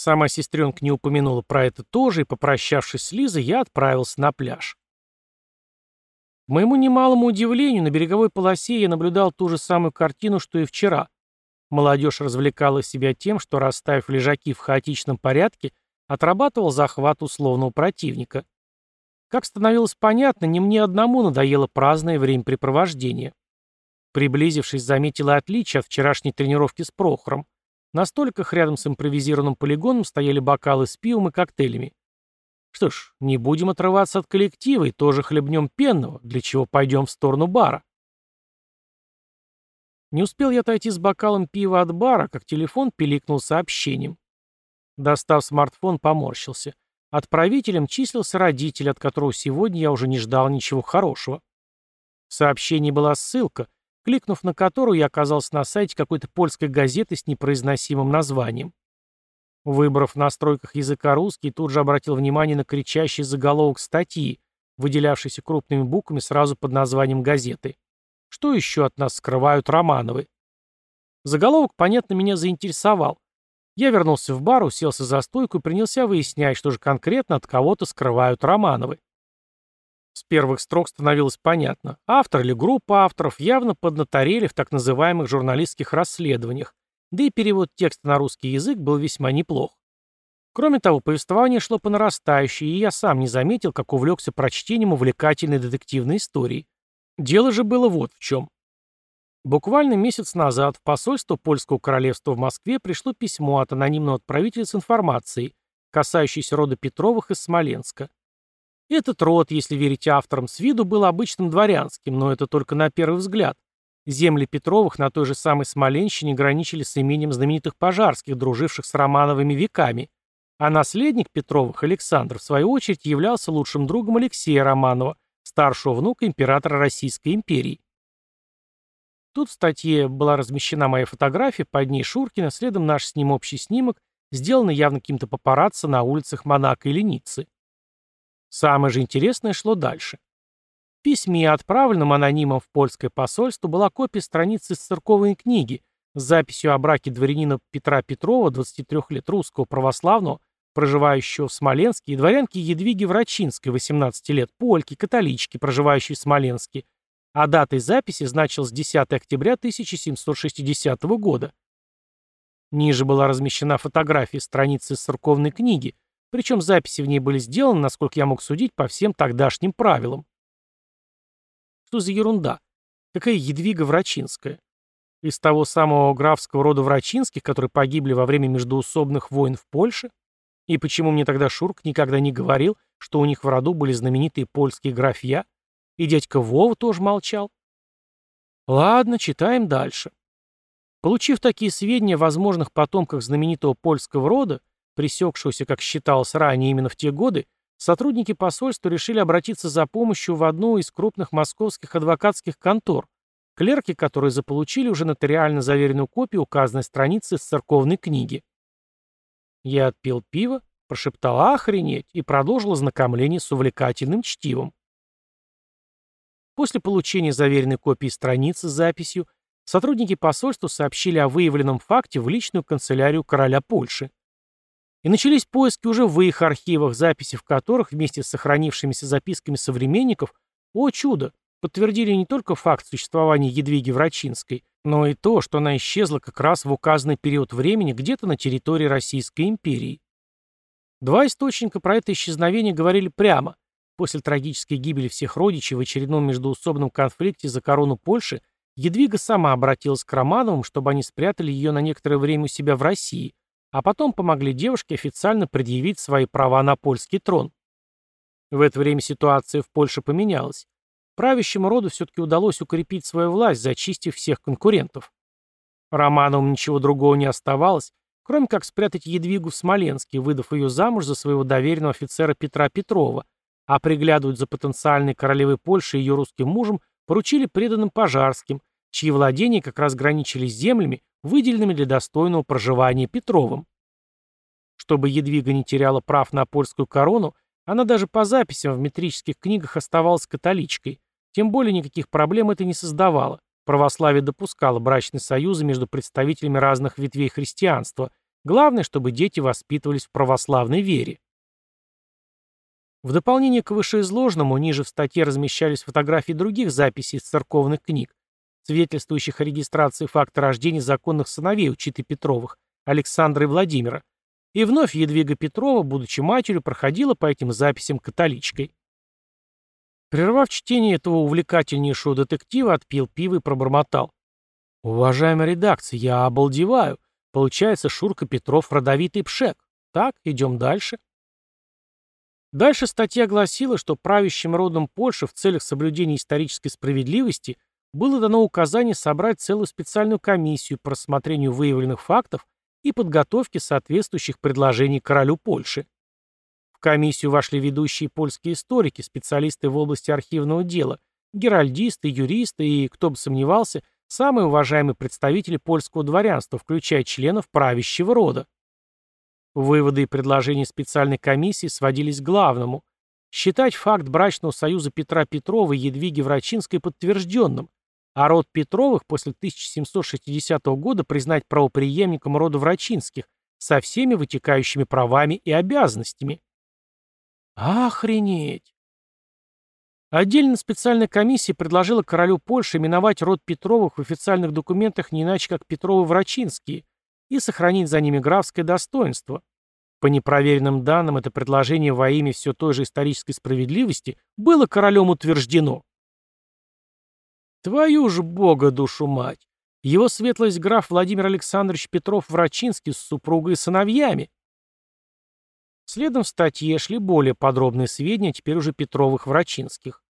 Сама сестренка не упомянула про это тоже, и, попрощавшись с Лизой, я отправился на пляж. К моему немалому удивлению, на береговой полосе я наблюдал ту же самую картину, что и вчера. Молодежь развлекала себя тем, что, расставив лежаки в хаотичном порядке, отрабатывал захват условного противника. Как становилось понятно, не мне одному надоело праздное времяпрепровождение. Приблизившись, заметила отличие от вчерашней тренировки с Прохором. На столиках рядом с импровизированным полигоном стояли бокалы с пивом и коктейлями. Что ж, не будем отрываться от коллектива и тоже хлебнем пенного, для чего пойдем в сторону бара. Не успел я отойти с бокалом пива от бара, как телефон пиликнул сообщением. Достав смартфон, поморщился. Отправителем числился родитель, от которого сегодня я уже не ждал ничего хорошего. В сообщении была ссылка, кликнув на которую, я оказался на сайте какой-то польской газеты с непроизносимым названием. Выбрав в настройках языка русский, тут же обратил внимание на кричащий заголовок статьи, выделявшийся крупными буквами сразу под названием газеты. Что еще от нас скрывают Романовы? Заголовок, понятно, меня заинтересовал. Я вернулся в бар, уселся за стойку и принялся выяснять, что же конкретно от кого-то скрывают Романовы. С первых строк становилось понятно. Автор или группа авторов явно поднаторели в так называемых журналистских расследованиях, да и перевод текста на русский язык был весьма неплох. Кроме того, повествование шло по нарастающей, и я сам не заметил, как увлекся прочтением увлекательной детективной истории. Дело же было вот в чем. Буквально месяц назад в посольство Польского королевства в Москве пришло письмо от анонимного отправителя с информацией, касающейся рода Петровых из Смоленска. Этот род, если верить авторам, с виду был обычным дворянским, но это только на первый взгляд. Земли Петровых на той же самой Смоленщине граничили с именем знаменитых пожарских, друживших с Романовыми веками. А наследник Петровых, Александр, в свою очередь, являлся лучшим другом Алексея Романова, старшего внука императора Российской империи. Тут в статье была размещена моя фотография, под ней Шуркина, следом наш с ним общий снимок, сделанный явно каким-то папарацци на улицах Монако или Ниццы. Самое же интересное шло дальше. В письме, отправленном анонимом в польское посольство, была копия страницы из церковной книги с записью о браке дворянина Петра Петрова, 23 лет русского православного, проживающего в Смоленске, и дворянки Едвиги Врачинской, 18 лет, польки, католички, проживающей в Смоленске, а датой записи значилась 10 октября 1760 года. Ниже была размещена фотография страницы из церковной книги, причем записи в ней были сделаны, насколько я мог судить, по всем тогдашним правилам. Что за ерунда? Какая Едвига Врачинская? Из того самого графского рода Врачинских, которые погибли во время междуусобных войн в Польше? И почему мне тогда Шурк никогда не говорил, что у них в роду были знаменитые польские графья? И дядька Вова тоже молчал? Ладно, читаем дальше. Получив такие сведения о возможных потомках знаменитого польского рода, пресекшегося, как считалось ранее именно в те годы, сотрудники посольства решили обратиться за помощью в одну из крупных московских адвокатских контор, клерки, которые заполучили уже нотариально заверенную копию указанной страницы с церковной книги. Я отпил пиво, прошептал «охренеть» и продолжил ознакомление с увлекательным чтивом. После получения заверенной копии страницы с записью, сотрудники посольства сообщили о выявленном факте в личную канцелярию короля Польши. И начались поиски уже в их архивах, записи в которых вместе с сохранившимися записками современников, о чудо, подтвердили не только факт существования Едвиги Врачинской, но и то, что она исчезла как раз в указанный период времени где-то на территории Российской империи. Два источника про это исчезновение говорили прямо. После трагической гибели всех родичей в очередном междуусобном конфликте за корону Польши Едвига сама обратилась к Романовым, чтобы они спрятали ее на некоторое время у себя в России, а потом помогли девушке официально предъявить свои права на польский трон. В это время ситуация в Польше поменялась. Правящему роду все-таки удалось укрепить свою власть, зачистив всех конкурентов. Романовым ничего другого не оставалось, кроме как спрятать Едвигу в Смоленске, выдав ее замуж за своего доверенного офицера Петра Петрова, а приглядывать за потенциальной королевой Польши ее русским мужем поручили преданным Пожарским, чьи владения как раз граничили с землями, выделенными для достойного проживания Петровым. Чтобы Едвига не теряла прав на польскую корону, она даже по записям в метрических книгах оставалась католичкой, тем более никаких проблем это не создавало. Православие допускало брачные союзы между представителями разных ветвей христианства. Главное, чтобы дети воспитывались в православной вере. В дополнение к вышеизложенному, ниже в статье размещались фотографии других записей из церковных книг, свидетельствующих о регистрации факта рождения законных сыновей у Читы Петровых, Александра и Владимира. И вновь Едвига Петрова, будучи матерью, проходила по этим записям католичкой. Прервав чтение этого увлекательнейшего детектива, отпил пиво и пробормотал. «Уважаемая редакция, я обалдеваю. Получается, Шурка Петров родовитый пшек. Так, идем дальше». Дальше статья гласила, что правящим родом Польши в целях соблюдения исторической справедливости было дано указание собрать целую специальную комиссию по рассмотрению выявленных фактов и подготовке соответствующих предложений королю Польши. В комиссию вошли ведущие польские историки, специалисты в области архивного дела, геральдисты, юристы и, кто бы сомневался, самые уважаемые представители польского дворянства, включая членов правящего рода. Выводы и предложения специальной комиссии сводились к главному – считать факт брачного союза Петра Петрова и Едвиги Врачинской подтвержденным, а род Петровых после 1760 года признать правопреемником рода Врачинских со всеми вытекающими правами и обязанностями. Охренеть! Отдельно специальная комиссия предложила королю Польши именовать род Петровых в официальных документах не иначе как Петровы-Врачинские и сохранить за ними графское достоинство. По непроверенным данным, это предложение во имя все той же исторической справедливости было королем утверждено. Твою ж бога душу мать! Его светлость граф Владимир Александрович Петров-Врачинский с супругой и сыновьями. Следом в статье шли более подробные сведения, теперь уже Петровых-Врачинских.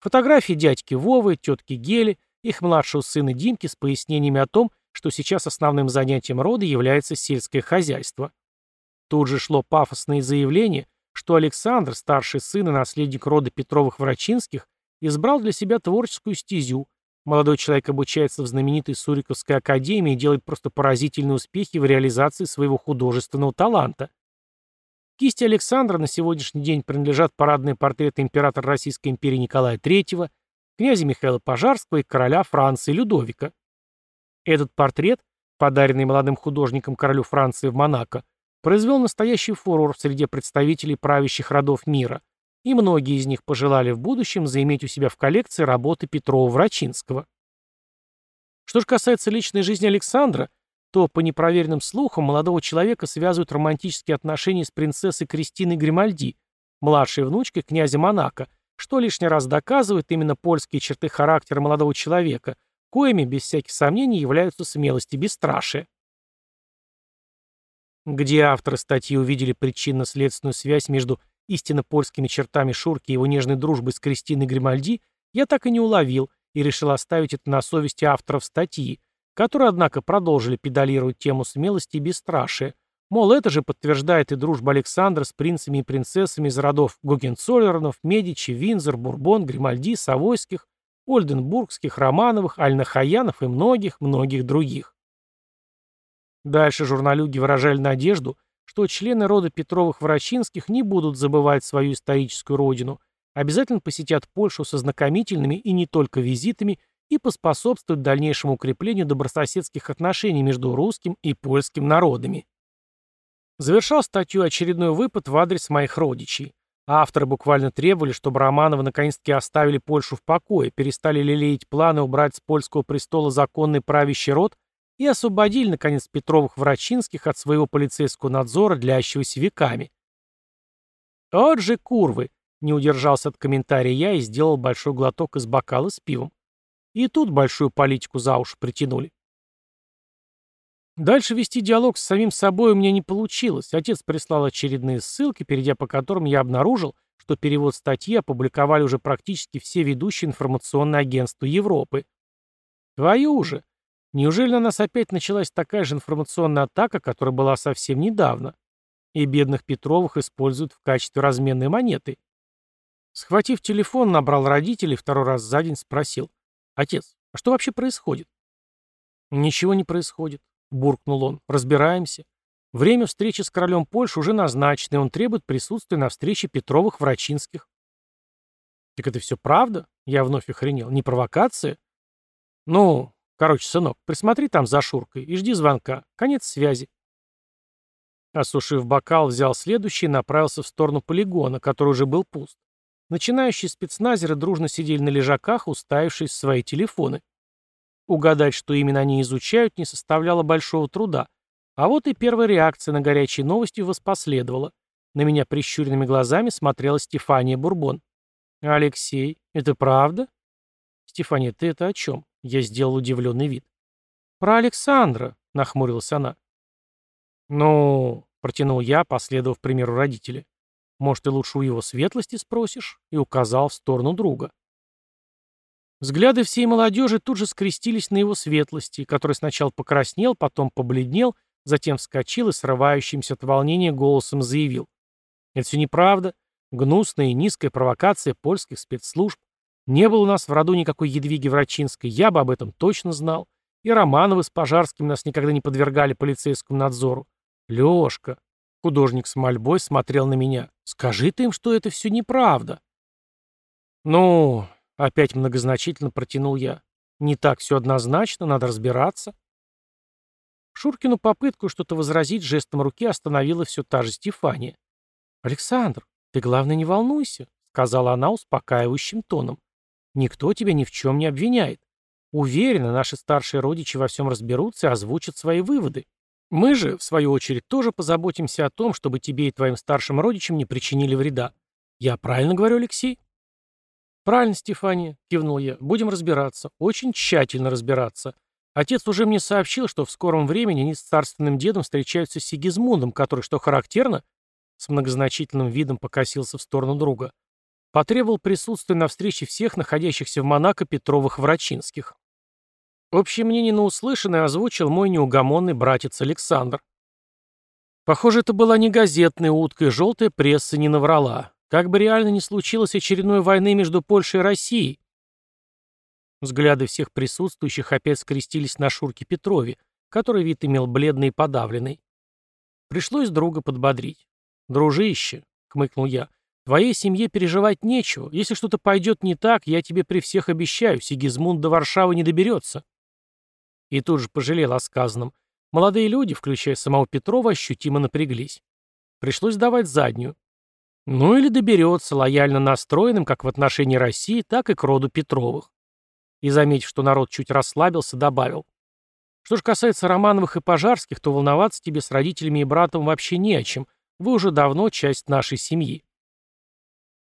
Фотографии дядьки Вовы, тетки Гели, их младшего сына Димки с пояснениями о том, что сейчас основным занятием рода является сельское хозяйство. Тут же шло пафосное заявление, что Александр, старший сын и наследник рода Петровых-Врачинских, избрал для себя творческую стезю. Молодой человек обучается в знаменитой Суриковской академии и делает просто поразительные успехи в реализации своего художественного таланта. Кисти Александра на сегодняшний день принадлежат парадные портреты императора Российской империи Николая III, князя Михаила Пожарского и короля Франции Людовика. Этот портрет, подаренный молодым художником королю Франции в Монако, произвел настоящий фурор среди представителей правящих родов мира, и многие из них пожелали в будущем заиметь у себя в коллекции работы Петрова-Врачинского. Что же касается личной жизни Александра, то, по непроверенным слухам, молодого человека связывают романтические отношения с принцессой Кристиной Гримальди, младшей внучкой князя Монако, что лишний раз доказывает именно польские черты характера молодого человека, коими, без всяких сомнений, являются смелость и бесстрашие. Где авторы статьи увидели причинно-следственную связь между истинно польскими чертами Шурки и его нежной дружбой с Кристиной Гримальди, я так и не уловил и решил оставить это на совести авторов статьи, которые, однако, продолжили педалировать тему смелости и бесстрашия. Мол, это же подтверждает и дружба Александра с принцами и принцессами из родов Гогенцоллернов, Медичи, Винзор, Бурбон, Гримальди, Савойских, Ольденбургских, Романовых, Альнахаянов и многих-многих других. Дальше журналюги выражали надежду, что члены рода Петровых-Врачинских не будут забывать свою историческую родину, обязательно посетят Польшу со знакомительными и не только визитами и поспособствуют дальнейшему укреплению добрососедских отношений между русским и польским народами. Завершал статью очередной выпад в адрес моих родичей. Авторы буквально требовали, чтобы Романовы наконец-таки оставили Польшу в покое, перестали лелеять планы убрать с польского престола законный правящий род и освободили, наконец, Петровых-Врачинских от своего полицейского надзора, длящегося веками. «От же курвы!» — не удержался от комментария я и сделал большой глоток из бокала с пивом. И тут большую политику за уши притянули. Дальше вести диалог с самим собой у меня не получилось. Отец прислал очередные ссылки, перейдя по которым я обнаружил, что перевод статьи опубликовали уже практически все ведущие информационные агентства Европы. Твою же! Неужели на нас опять началась такая же информационная атака, которая была совсем недавно? И бедных Петровых используют в качестве разменной монеты. Схватив телефон, набрал родителей, второй раз за день спросил. «Отец, а что вообще происходит?» «Ничего не происходит. — буркнул он. «Разбираемся. Время встречи с королем Польши уже назначено, и он требует присутствия на встрече Петровых-Врачинских». «Так это все правда?» Я вновь охренел. «Не провокация?» «Ну, короче, сынок, присмотри там за Шуркой и жди звонка. Конец связи». Осушив бокал, взял следующий и направился в сторону полигона, который уже был пуст. Начинающие спецназеры дружно сидели на лежаках, уставившись в свои телефоны. Угадать, что именно они изучают, не составляло большого труда. А вот и первая реакция на горячие новости воспоследовала. На меня прищуренными глазами смотрела Стефания Бурбон. «Алексей, это правда?» «Стефания, ты это о чем?» Я сделал удивленный вид. «Про Александра», — нахмурилась она. «Ну...» — протянул я, последовав примеру родителя. «Может, ты лучше у его светлости спросишь?» И указал в сторону друга. Взгляды всей молодежи тут же скрестились на его светлости, который сначала покраснел, потом побледнел, затем вскочил и срывающимся от волнения голосом заявил. Это все неправда. Гнусная и низкая провокация польских спецслужб. Не было у нас в роду никакой Едвиги Врачинской, я бы об этом точно знал. И Романовы с Пожарским нас никогда не подвергали полицейскому надзору. Лёшка, художник с мольбой смотрел на меня. Скажи ты им, что это все неправда. Ну, Опять многозначительно протянул я. Не так все однозначно, надо разбираться. Шуркину попытку что-то возразить жестом руки остановила все та же Стефания. «Александр, ты, главное, не волнуйся», — сказала она успокаивающим тоном. «Никто тебя ни в чем не обвиняет. Уверена, наши старшие родичи во всем разберутся и озвучат свои выводы. Мы же, в свою очередь, тоже позаботимся о том, чтобы тебе и твоим старшим родичам не причинили вреда. Я правильно говорю, Алексей?» «Правильно, Стефания», — кивнул я. «Будем разбираться. Очень тщательно разбираться. Отец уже мне сообщил, что в скором времени они с царственным дедом встречаются с Сигизмундом, который, что характерно, с многозначительным видом покосился в сторону друга, потребовал присутствия на встрече всех находящихся в Монако Петровых-Врачинских. Общее мнение на услышанное озвучил мой неугомонный братец Александр. Похоже, это была не газетная утка, и желтая пресса не наврала. Как бы реально не случилось очередной войны между Польшей и Россией. Взгляды всех присутствующих опять скрестились на Шурке Петрове, который вид имел бледный и подавленный. Пришлось друга подбодрить. «Дружище», — хмыкнул я, — «твоей семье переживать нечего. Если что-то пойдет не так, я тебе при всех обещаю, Сигизмунд до Варшавы не доберется». И тут же пожалел о сказанном. Молодые люди, включая самого Петрова, ощутимо напряглись. Пришлось давать заднюю. Ну или доберется, лояльно настроенным как в отношении России, так и к роду Петровых. И, заметив, что народ чуть расслабился, добавил. Что же касается Романовых и Пожарских, то волноваться тебе с родителями и братом вообще не о чем. Вы уже давно часть нашей семьи.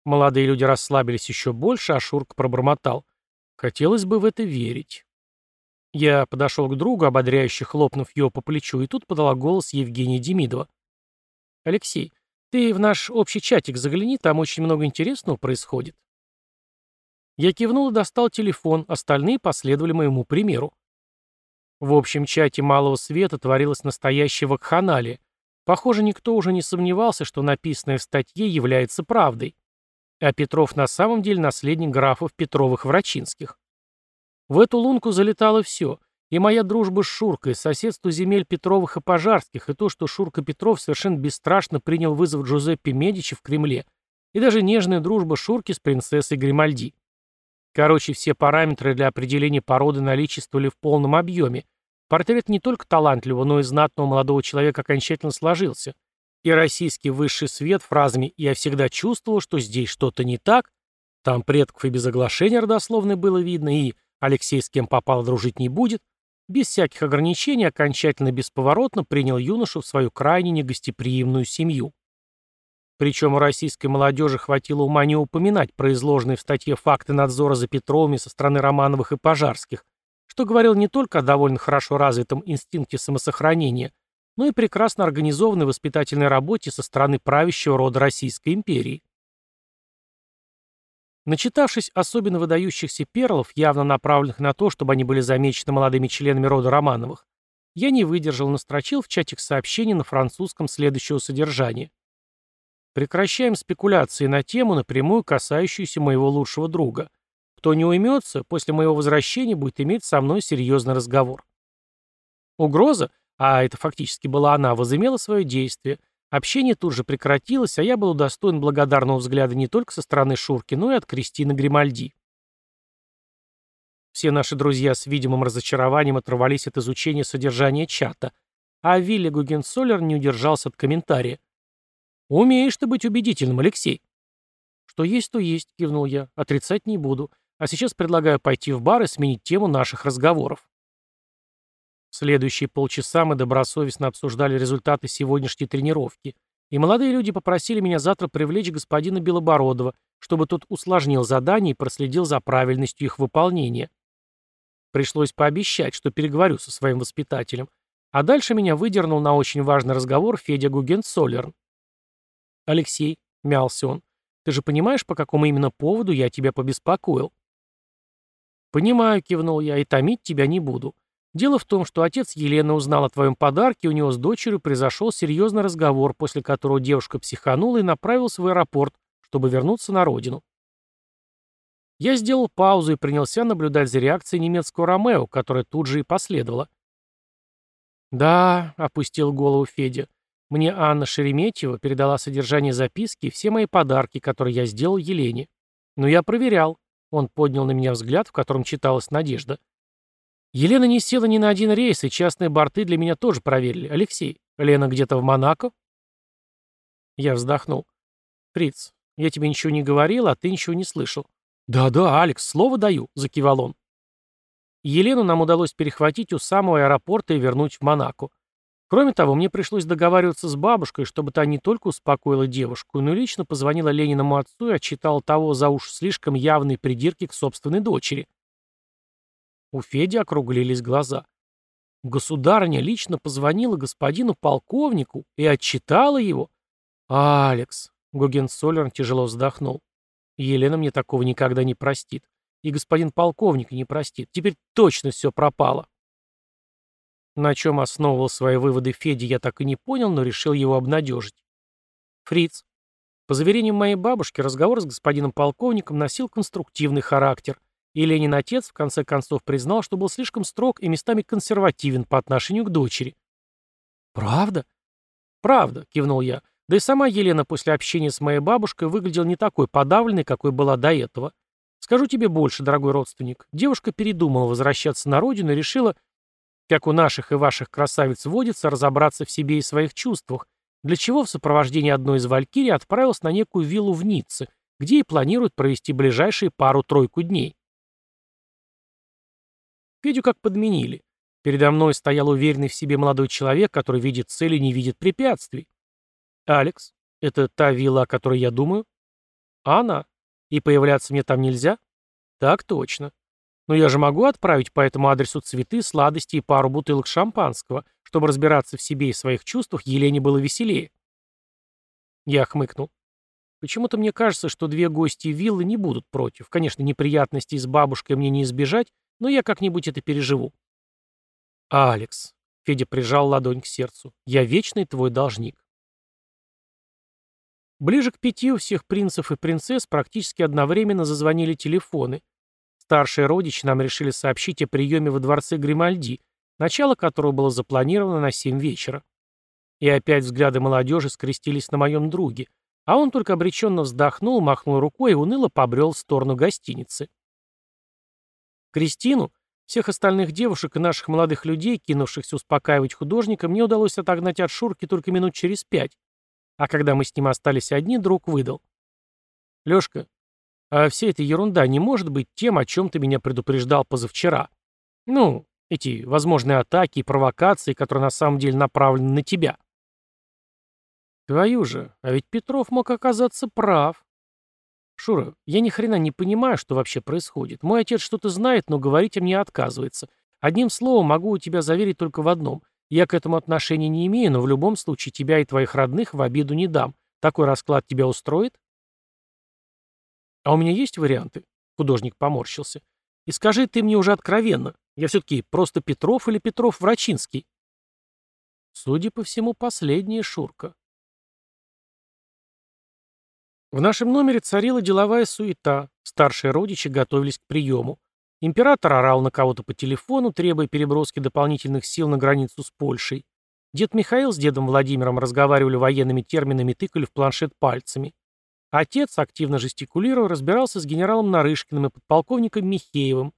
Молодые люди расслабились еще больше, а Шурка пробормотал. Хотелось бы в это верить. Я подошел к другу, ободряюще хлопнув его по плечу, и тут подала голос Евгения Демидова. «Алексей, ты в наш общий чатик загляни, там очень много интересного происходит. Я кивнул и достал телефон, остальные последовали моему примеру. В общем чате Малого Света творилось настоящее вакханалия. Похоже, никто уже не сомневался, что написанное в статье является правдой. А Петров на самом деле наследник графов Петровых-Врачинских. В эту лунку залетало все. И моя дружба с Шуркой, соседство земель Петровых и Пожарских, и то, что Шурка Петров совершенно бесстрашно принял вызов Джузеппе Медичи в Кремле, и даже нежная дружба Шурки с принцессой Гримальди. Короче, все параметры для определения породы наличествовали в полном объеме. Портрет не только талантливого, но и знатного молодого человека окончательно сложился. И российский высший свет фразами «я всегда чувствовал, что здесь что-то не так», там предков и без оглашения родословной было видно, и Алексей с кем попал дружить не будет, без всяких ограничений окончательно бесповоротно принял юношу в свою крайне негостеприимную семью. Причем у российской молодежи хватило ума не упоминать про изложенные в статье факты надзора за Петровыми со стороны Романовых и Пожарских, что говорил не только о довольно хорошо развитом инстинкте самосохранения, но и прекрасно организованной воспитательной работе со стороны правящего рода Российской империи. Начитавшись особенно выдающихся перлов, явно направленных на то, чтобы они были замечены молодыми членами рода Романовых, я не выдержал, настрочил в чатик сообщений на французском следующего содержания. Прекращаем спекуляции на тему, напрямую касающуюся моего лучшего друга. Кто не уймется, после моего возвращения будет иметь со мной серьезный разговор. Угроза, а это фактически была она, возымела свое действие, Общение тут же прекратилось, а я был удостоен благодарного взгляда не только со стороны Шурки, но и от Кристины Гримальди. Все наши друзья с видимым разочарованием оторвались от изучения содержания чата, а Вилли Гугенсолер не удержался от комментария. «Умеешь ты быть убедительным, Алексей». «Что есть, то есть», — кивнул я, — «отрицать не буду. А сейчас предлагаю пойти в бар и сменить тему наших разговоров». Следующие полчаса мы добросовестно обсуждали результаты сегодняшней тренировки, и молодые люди попросили меня завтра привлечь господина Белобородова, чтобы тот усложнил задание и проследил за правильностью их выполнения. Пришлось пообещать, что переговорю со своим воспитателем, а дальше меня выдернул на очень важный разговор Федя Гугенцоллерн. «Алексей», — мялся он, — «ты же понимаешь, по какому именно поводу я тебя побеспокоил?» «Понимаю», — кивнул я, — «и томить тебя не буду. Дело в том, что отец Елены узнал о твоем подарке, и у него с дочерью произошел серьезный разговор, после которого девушка психанула и направилась в аэропорт, чтобы вернуться на родину. Я сделал паузу и принялся наблюдать за реакцией немецкого Ромео, которая тут же и последовала. «Да», — опустил голову Федя, — «мне Анна Шереметьева передала содержание записки и все мои подарки, которые я сделал Елене. Но я проверял». Он поднял на меня взгляд, в котором читалась надежда. Елена не села ни на один рейс, и частные борты для меня тоже проверили. Алексей, Лена где-то в Монако? Я вздохнул. Фриц, я тебе ничего не говорил, а ты ничего не слышал. Да-да, Алекс, слово даю, закивал он. Елену нам удалось перехватить у самого аэропорта и вернуть в Монако. Кроме того, мне пришлось договариваться с бабушкой, чтобы та не только успокоила девушку, но и лично позвонила Лениному отцу и отчитала того за уж слишком явные придирки к собственной дочери. У Феди округлились глаза. Государыня лично позвонила господину полковнику и отчитала его. «Алекс», — Гогенцоллерн тяжело вздохнул, — «Елена мне такого никогда не простит. И господин полковник не простит. Теперь точно все пропало». На чем основывал свои выводы Феди, я так и не понял, но решил его обнадежить. Фриц. По заверениям моей бабушки, разговор с господином полковником носил конструктивный характер, и Ленин отец в конце концов признал, что был слишком строг и местами консервативен по отношению к дочери. «Правда?» «Правда», — кивнул я. Да и сама Елена после общения с моей бабушкой выглядела не такой подавленной, какой была до этого. Скажу тебе больше, дорогой родственник. Девушка передумала возвращаться на родину и решила, как у наших и ваших красавиц водится, разобраться в себе и своих чувствах, для чего в сопровождении одной из валькирий отправилась на некую виллу в Ницце, где и планирует провести ближайшие пару-тройку дней. Федю как подменили. Передо мной стоял уверенный в себе молодой человек, который видит цели и не видит препятствий. «Алекс, это та вилла, о которой я думаю?» «Она. И появляться мне там нельзя?» «Так точно. Но я же могу отправить по этому адресу цветы, сладости и пару бутылок шампанского, чтобы разбираться в себе и своих чувствах Елене было веселее». Я хмыкнул. Почему-то мне кажется, что две гости виллы не будут против. Конечно, неприятностей с бабушкой мне не избежать, но я как-нибудь это переживу. Алекс. Федя прижал ладонь к сердцу. Я вечный твой должник. Ближе к пяти у всех принцев и принцесс практически одновременно зазвонили телефоны. Старшие родичи нам решили сообщить о приеме во дворце Гримальди, начало которого было запланировано на 7 вечера. И опять взгляды молодежи скрестились на моем друге, а он только обреченно вздохнул, махнул рукой и уныло побрел в сторону гостиницы. Кристину, всех остальных девушек и наших молодых людей, кинувшихся успокаивать художника, мне удалось отогнать от Шурки только минут через пять. А когда мы с ним остались одни, друг выдал. «Лёшка, а вся эта ерунда не может быть тем, о чем ты меня предупреждал позавчера? Ну, эти возможные атаки и провокации, которые на самом деле направлены на тебя». Твою же, а ведь Петров мог оказаться прав. Шура, я ни хрена не понимаю, что вообще происходит. Мой отец что-то знает, но говорить мне отказывается. Одним словом, могу у тебя заверить только в одном. Я к этому отношения не имею, но в любом случае тебя и твоих родных в обиду не дам. Такой расклад тебя устроит? А у меня есть варианты? Художник поморщился. И скажи ты мне уже откровенно. Я все-таки просто Петров или Петров Врачинский? Судя по всему, последняя Шурка. В нашем номере царила деловая суета, старшие родичи готовились к приему. Император орал на кого-то по телефону, требуя переброски дополнительных сил на границу с Польшей. Дед Михаил с дедом Владимиром разговаривали военными терминами, тыкали в планшет пальцами. Отец, активно жестикулируя, разбирался с генералом Нарышкиным и подполковником Михеевым.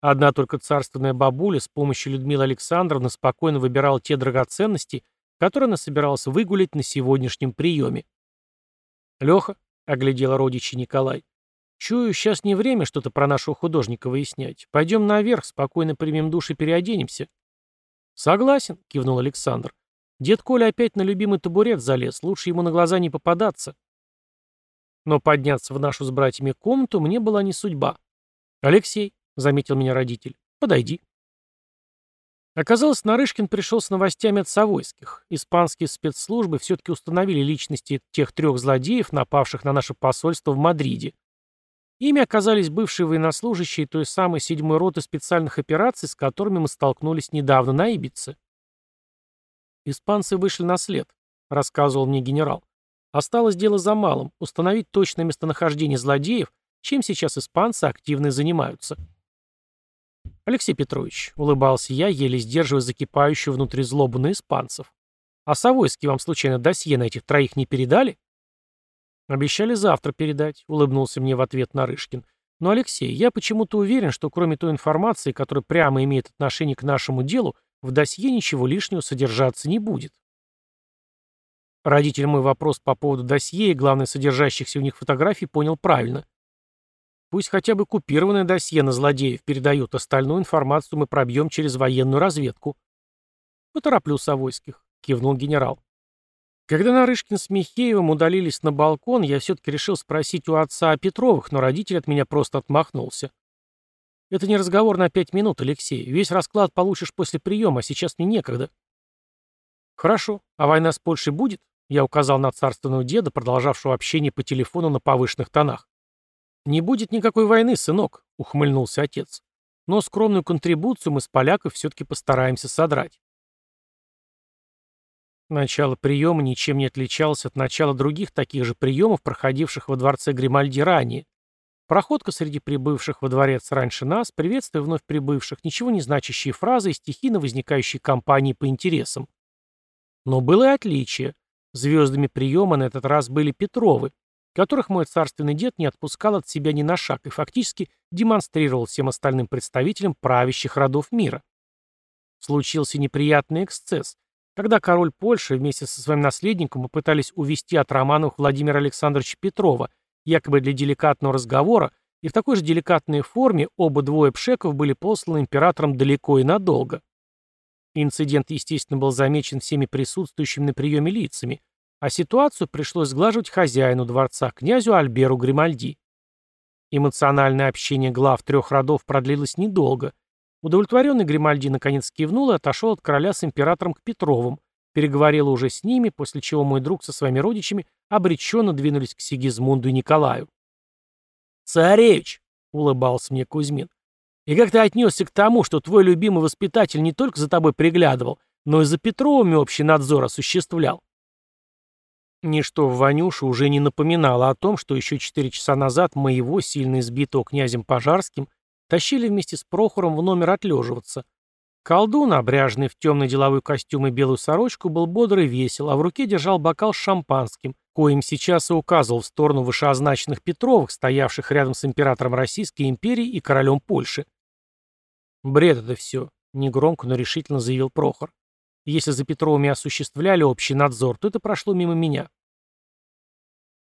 Одна только царственная бабуля с помощью Людмилы Александровны спокойно выбирала те драгоценности, которые она собиралась выгулять на сегодняшнем приеме. «Леха, — оглядел родичи Николай. «Чую, сейчас не время что-то про нашего художника выяснять. Пойдем наверх, спокойно примем душ и переоденемся». «Согласен», — кивнул Александр. «Дед Коля опять на любимый табурет залез, лучше ему на глаза не попадаться». Но подняться в нашу с братьями комнату мне была не судьба. «Алексей», — заметил меня родитель, — «подойди». Оказалось, Нарышкин пришел с новостями от Савойских. Испанские спецслужбы все-таки установили личности тех трех злодеев, напавших на наше посольство в Мадриде. Ими оказались бывшие военнослужащие той самой седьмой роты специальных операций, с которыми мы столкнулись недавно на Ибице. «Испанцы вышли на след», — рассказывал мне генерал. «Осталось дело за малым — установить точное местонахождение злодеев, чем сейчас испанцы активно занимаются». «Алексей Петрович», — улыбался я, еле сдерживая закипающую внутри злобу на испанцев. «А Савойский вам случайно досье на этих троих не передали?» «Обещали завтра передать», — улыбнулся мне в ответ Нарышкин. «Но, Алексей, я почему-то уверен, что кроме той информации, которая прямо имеет отношение к нашему делу, в досье ничего лишнего содержаться не будет». Родитель мой вопрос по поводу досье и, главное, содержащихся в них фотографий понял правильно. Пусть хотя бы купированное досье на злодеев передают, остальную информацию мы пробьем через военную разведку. Потороплю Савойских, кивнул генерал. Когда Нарышкин с Михеевым удалились на балкон, я все-таки решил спросить у отца о Петровых, но родитель от меня просто отмахнулся. Это не разговор на пять минут, Алексей. Весь расклад получишь после приема, а сейчас мне некогда. Хорошо. А война с Польшей будет? Я указал на царственного деда, продолжавшего общение по телефону на повышенных тонах. «Не будет никакой войны, сынок», — ухмыльнулся отец. «Но скромную контрибуцию мы с поляков все-таки постараемся содрать». Начало приема ничем не отличалось от начала других таких же приемов, проходивших во дворце Гримальди ранее. Проходка среди прибывших во дворец раньше нас, приветствие вновь прибывших, ничего не значащие фразы и стихийно возникающие компании по интересам. Но было и отличие. Звездами приема на этот раз были Петровы, которых мой царственный дед не отпускал от себя ни на шаг и фактически демонстрировал всем остальным представителям правящих родов мира. Случился неприятный эксцесс, когда король Польши вместе со своим наследником попытались увести от Романовых Владимира Александровича Петрова, якобы для деликатного разговора, и в такой же деликатной форме оба двое пшеков были посланы императором далеко и надолго. Инцидент, естественно, был замечен всеми присутствующими на приеме лицами, а ситуацию пришлось сглаживать хозяину дворца, князю Альберу Гримальди. Эмоциональное общение глав трех родов продлилось недолго. Удовлетворенный Гримальди наконец кивнул и отошел от короля с императором к Петровым, переговорил уже с ними, после чего мой друг со своими родичами обреченно двинулись к Сигизмунду и Николаю. «Царевич!» — улыбался мне Кузьмин. «И как ты отнесся к тому, что твой любимый воспитатель не только за тобой приглядывал, но и за Петровыми общий надзор осуществлял?» Ничто в Ванюше уже не напоминало о том, что еще четыре часа назад моего, сильно избитого князем Пожарским, тащили вместе с Прохором в номер отлеживаться. Колдун, обряженный в темный деловой костюм и белую сорочку, был бодр и весел, а в руке держал бокал с шампанским, коим сейчас и указывал в сторону вышеозначенных Петровых, стоявших рядом с императором Российской империи и королем Польши. «Бред это все», — негромко, но решительно заявил Прохор. «Если за Петровыми осуществляли общий надзор, то это прошло мимо меня».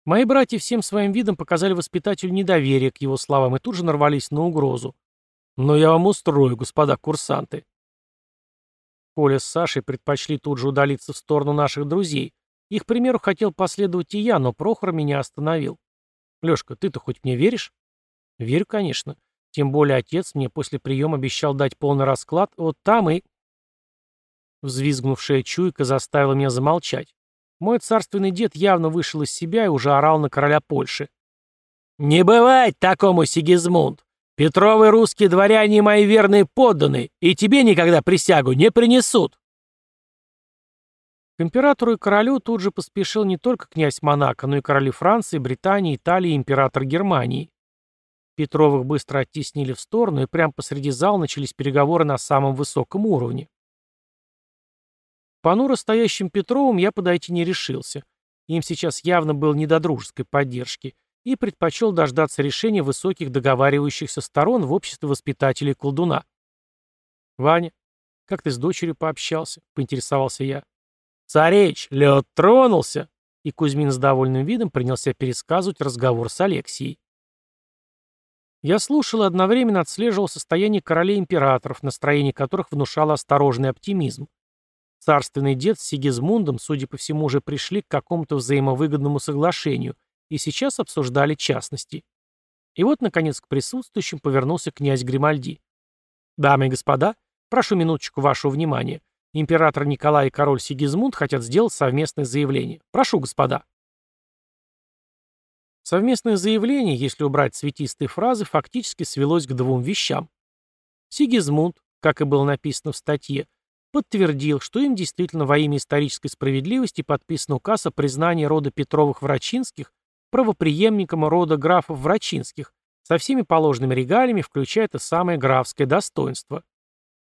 Мои братья всем своим видом показали воспитателю недоверие к его словам и тут же нарвались на угрозу. «Но я вам устрою, господа курсанты». Коля с Сашей предпочли тут же удалиться в сторону наших друзей. Их примеру хотел последовать и я, но Прохор меня остановил. «Лешка, ты-то хоть мне веришь?» «Верю, конечно. Тем более отец мне после приема обещал дать полный расклад, вот там и...» Взвизгнувшая чуйка заставила меня замолчать. Мой царственный дед явно вышел из себя и уже орал на короля Польши. «Не бывает такому, Сигизмунд! Петровы русские дворяне мои верные подданные, и тебе никогда присягу не принесут!» К императору и королю тут же поспешил не только князь Монако, но и короли Франции, Британии, Италии и император Германии. Петровых быстро оттеснили в сторону, и прямо посреди зала начались переговоры на самом высоком уровне. Понуро стоящим Петровым я подойти не решился. Им сейчас явно был не до дружеской поддержки, и предпочел дождаться решения высоких договаривающихся сторон в обществе воспитателей колдуна. «Ваня, как ты с дочерью пообщался?» — поинтересовался я. «Царевич, лед тронулся!» И Кузьмин с довольным видом принялся пересказывать разговор с Алексией. Я слушал и одновременно отслеживал состояние королей-императоров, настроение которых внушало осторожный оптимизм. Царственный дед с Сигизмундом, судя по всему, уже пришли к какому-то взаимовыгодному соглашению и сейчас обсуждали частности. И вот, наконец, к присутствующим повернулся князь Гримальди. «Дамы и господа, прошу минуточку вашего внимания. Император Николай и король Сигизмунд хотят сделать совместное заявление. Прошу, господа». Совместное заявление, если убрать цветистые фразы, фактически свелось к двум вещам. Сигизмунд, как и было написано в статье, подтвердил, что им действительно во имя исторической справедливости подписан указ о признании рода Петровых-Врачинских правоприемником рода графов Врачинских со всеми положенными регалиями, включая это самое графское достоинство.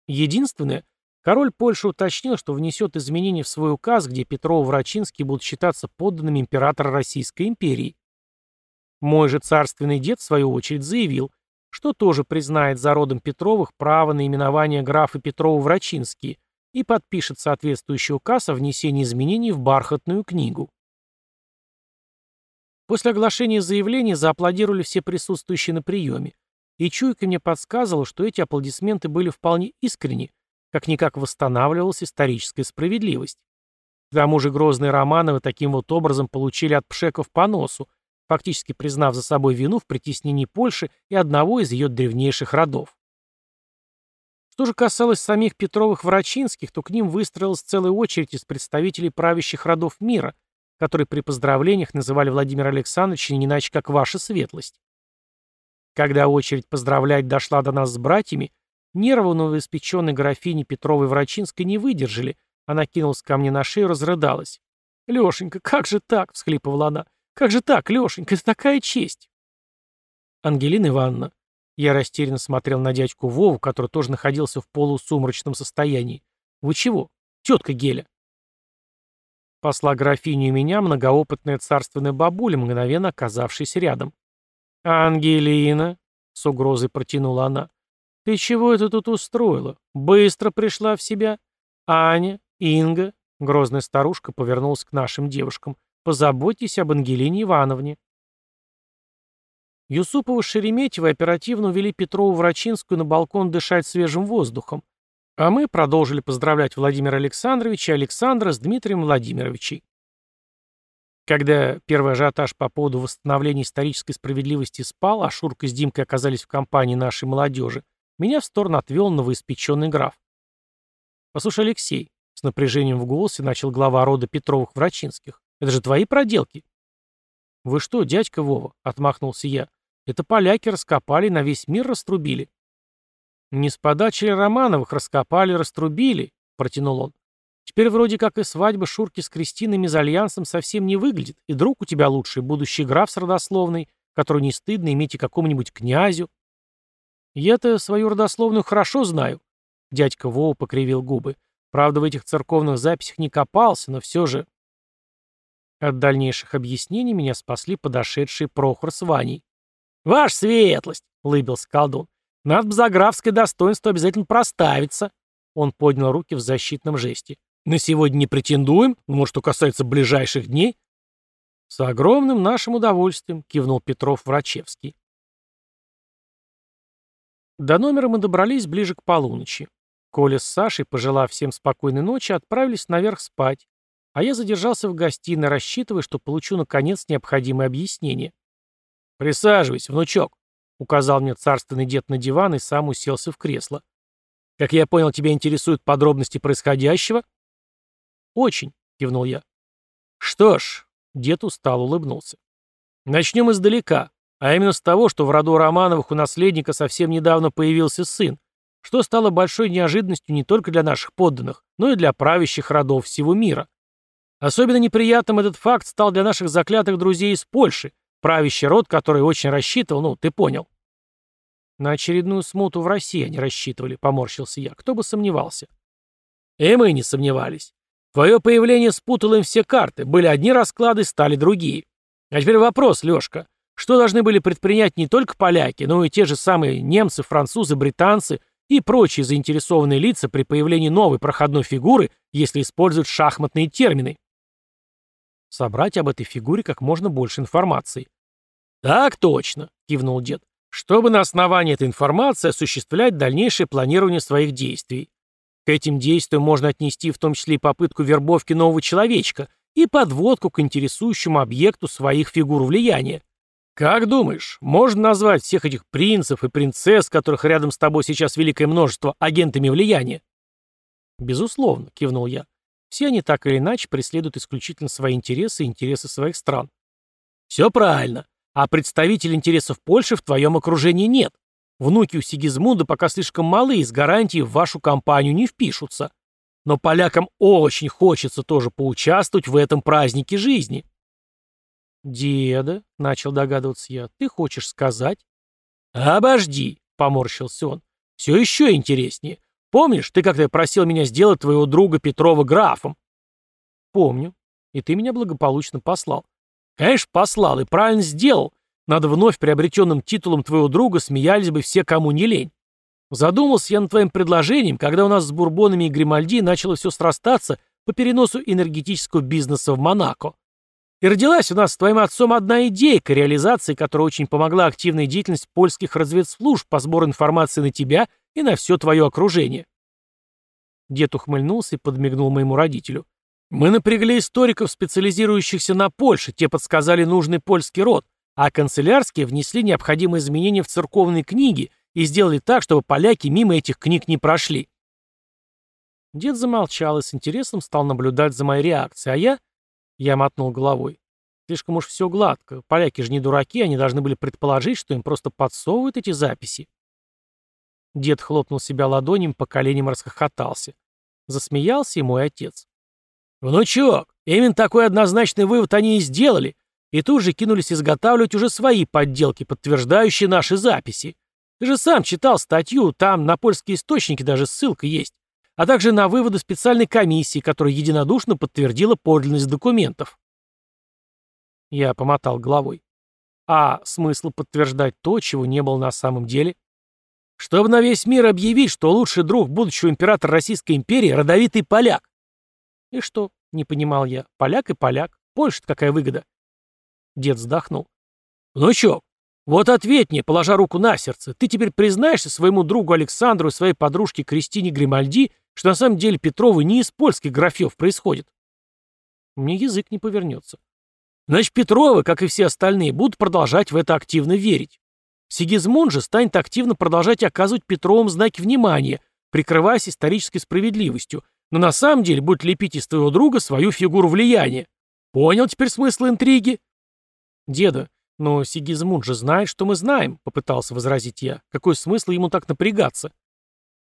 Единственное, король Польши уточнил, что внесет изменения в свой указ, где Петровы-Врачинские будут считаться подданными императора Российской империи. Мой же царственный дед, в свою очередь, заявил, что тоже признает за родом Петровых право на именование графа Петрова-Врачинские и подпишет соответствующий указ о внесении изменений в бархатную книгу. После оглашения заявления зааплодировали все присутствующие на приеме, и чуйка мне подсказывала, что эти аплодисменты были вполне искренни, как-никак восстанавливалась историческая справедливость. К тому же грозные Романовы таким вот образом получили от пшеков по носу, фактически признав за собой вину в притеснении Польши и одного из ее древнейших родов. Что же касалось самих Петровых-Врачинских, то к ним выстроилась целая очередь из представителей правящих родов мира, которые при поздравлениях называли Владимира Александровича не иначе, как «Ваша светлость». Когда очередь поздравлять дошла до нас с братьями, нервы новоиспеченной графини Петровой-Врачинской не выдержали, она кинулась ко мне на шею и разрыдалась. «Лешенька, как же так?» — всхлипывала она. «Как же так, Лешенька, это такая честь!» Ангелина Ивановна, я растерянно смотрел на дядьку Вову, который тоже находился в полусумрачном состоянии. «Вы чего? Тетка Геля!» Посла графиню и меня многоопытная царственная бабуля, мгновенно оказавшаяся рядом. «Ангелина!» — с угрозой протянула она. «Ты чего это тут устроила? Быстро пришла в себя? Аня? Инга?» Грозная старушка повернулась к нашим девушкам. «Позаботьтесь об Ангелине Ивановне». Юсупова с Шереметьевой оперативно увели Петрову-Врачинскую на балкон дышать свежим воздухом, а мы продолжили поздравлять Владимира Александровича и Александра с Дмитрием Владимировичем. Когда первый ажиотаж по поводу восстановления исторической справедливости спал, а Шурка с Димкой оказались в компании нашей молодежи, меня в сторону отвел новоиспеченный граф. «Послушай, Алексей», — с напряжением в голосе начал глава рода Петровых-Врачинских, — «это же твои проделки». «Вы что, дядька Вова?» — отмахнулся я. «Это поляки раскопали, на весь мир раструбили». «Не с подачи Романовых раскопали, раструбили», — протянул он. «Теперь вроде как и свадьба Шурки с Кристиной мезальянсом совсем не выглядит, и друг у тебя лучший, будущий граф с родословной, который не стыдно иметь и какому-нибудь князю». Я-то свою родословную хорошо знаю. Дядька Вова покривил губы. Правда, в этих церковных записях не копался, но все же... От дальнейших объяснений меня спасли подошедшие Прохор с Ваней. «Ваша светлость!» — улыбился колдун. «Надо бы за графское достоинство обязательно проставиться!» Он поднял руки в защитном жесте. «На сегодня не претендуем, но, что касается ближайших дней?» «С огромным нашим удовольствием», — кивнул Петров Врачевский. До номера мы добрались ближе к полуночи. Коля с Сашей, пожелав всем спокойной ночи, отправились наверх спать, а я задержался в гостиной, рассчитывая, что получу, наконец, необходимое объяснение. «Присаживайся, внучок», — указал мне царственный дед на диван и сам уселся в кресло. «Как я понял, тебя интересуют подробности происходящего?» «Очень», — кивнул я. «Что ж», — дед устал улыбнулся. «Начнем издалека, а именно с того, что в роду Романовых у наследника совсем недавно появился сын, что стало большой неожиданностью не только для наших подданных, но и для правящих родов всего мира. Особенно неприятным этот факт стал для наших заклятых друзей из Польши, правящий род, который очень рассчитывал, ну, ты понял. На очередную смуту в России они рассчитывали, поморщился я. Кто бы сомневался. И мы не сомневались. Твое появление спутало им все карты. Были одни расклады, стали другие. А теперь вопрос, Лешка. Что должны были предпринять не только поляки, но и те же самые немцы, французы, британцы и прочие заинтересованные лица при появлении новой проходной фигуры, если используют шахматные термины? Собрать об этой фигуре как можно больше информации. «Так точно», — кивнул дед, «чтобы на основании этой информации осуществлять дальнейшее планирование своих действий. К этим действиям можно отнести в том числе и попытку вербовки нового человечка и подводку к интересующему объекту своих фигур влияния. Как думаешь, можно назвать всех этих принцев и принцесс, которых рядом с тобой сейчас великое множество, агентами влияния? Безусловно, кивнул я. Все они так или иначе преследуют исключительно свои интересы и интересы своих стран. Все правильно. А представителей интересов Польши в твоем окружении нет. Внуки у Сигизмунда пока слишком малы и с гарантией в вашу компанию не впишутся. Но полякам очень хочется тоже поучаствовать в этом празднике жизни. «Деда», — начал догадываться я, — «ты хочешь сказать?» «Обожди», — поморщился он. «Все еще интереснее. Помнишь, ты как-то просил меня сделать твоего друга Петрова графом?» «Помню. И ты меня благополучно послал». «Конечно, послал и правильно сделал. Над вновь приобретенным титулом твоего друга смеялись бы все, кому не лень. Задумался я над твоим предложением, когда у нас с Бурбонами и Гримальди начало все срастаться по переносу энергетического бизнеса в Монако. И родилась у нас с твоим отцом одна идейка, реализации которой очень помогла активная деятельность польских разведслужб по сбору информации на тебя и на все твое окружение. Дед ухмыльнулся и подмигнул моему родителю. Мы напрягли историков, специализирующихся на Польше, те подсказали нужный польский род, а канцелярские внесли необходимые изменения в церковные книги и сделали так, чтобы поляки мимо этих книг не прошли. Дед замолчал и с интересом стал наблюдать за моей реакцией, а я... Я мотнул головой. Слишком уж все гладко. Поляки же не дураки, они должны были предположить, что им просто подсовывают эти записи. Дед хлопнул себя ладонью, по коленям расхохотался. Засмеялся и мой отец. «Внучок, именно такой однозначный вывод они и сделали, и тут же кинулись изготавливать уже свои подделки, подтверждающие наши записи. Ты же сам читал статью, там на польские источники даже ссылка есть, а также на выводы специальной комиссии, которая единодушно подтвердила подлинность документов». Я помотал головой. А смысл подтверждать то, чего не было на самом деле? Чтобы на весь мир объявить, что лучший друг будущего императора Российской империи — родовитый поляк. И что? Не понимал я. Поляк и поляк. Польша какая выгода? Дед вздохнул. Внучок, вот ответь мне, положа руку на сердце, ты теперь признаешься своему другу Александру и своей подружке Кристине Гримальди, что на самом деле Петровы не из польских графьев происходят? Мне язык не повернется. Значит, Петровы, как и все остальные, будут продолжать в это активно верить. Сигизмунд же станет активно продолжать оказывать Петровым знаки внимания, прикрываясь исторической справедливостью, но на самом деле будет лепить из твоего друга свою фигуру влияния. Понял теперь смысл интриги? Деда, но Сигизмунд же знает, что мы знаем, попытался возразить я. Какой смысл ему так напрягаться?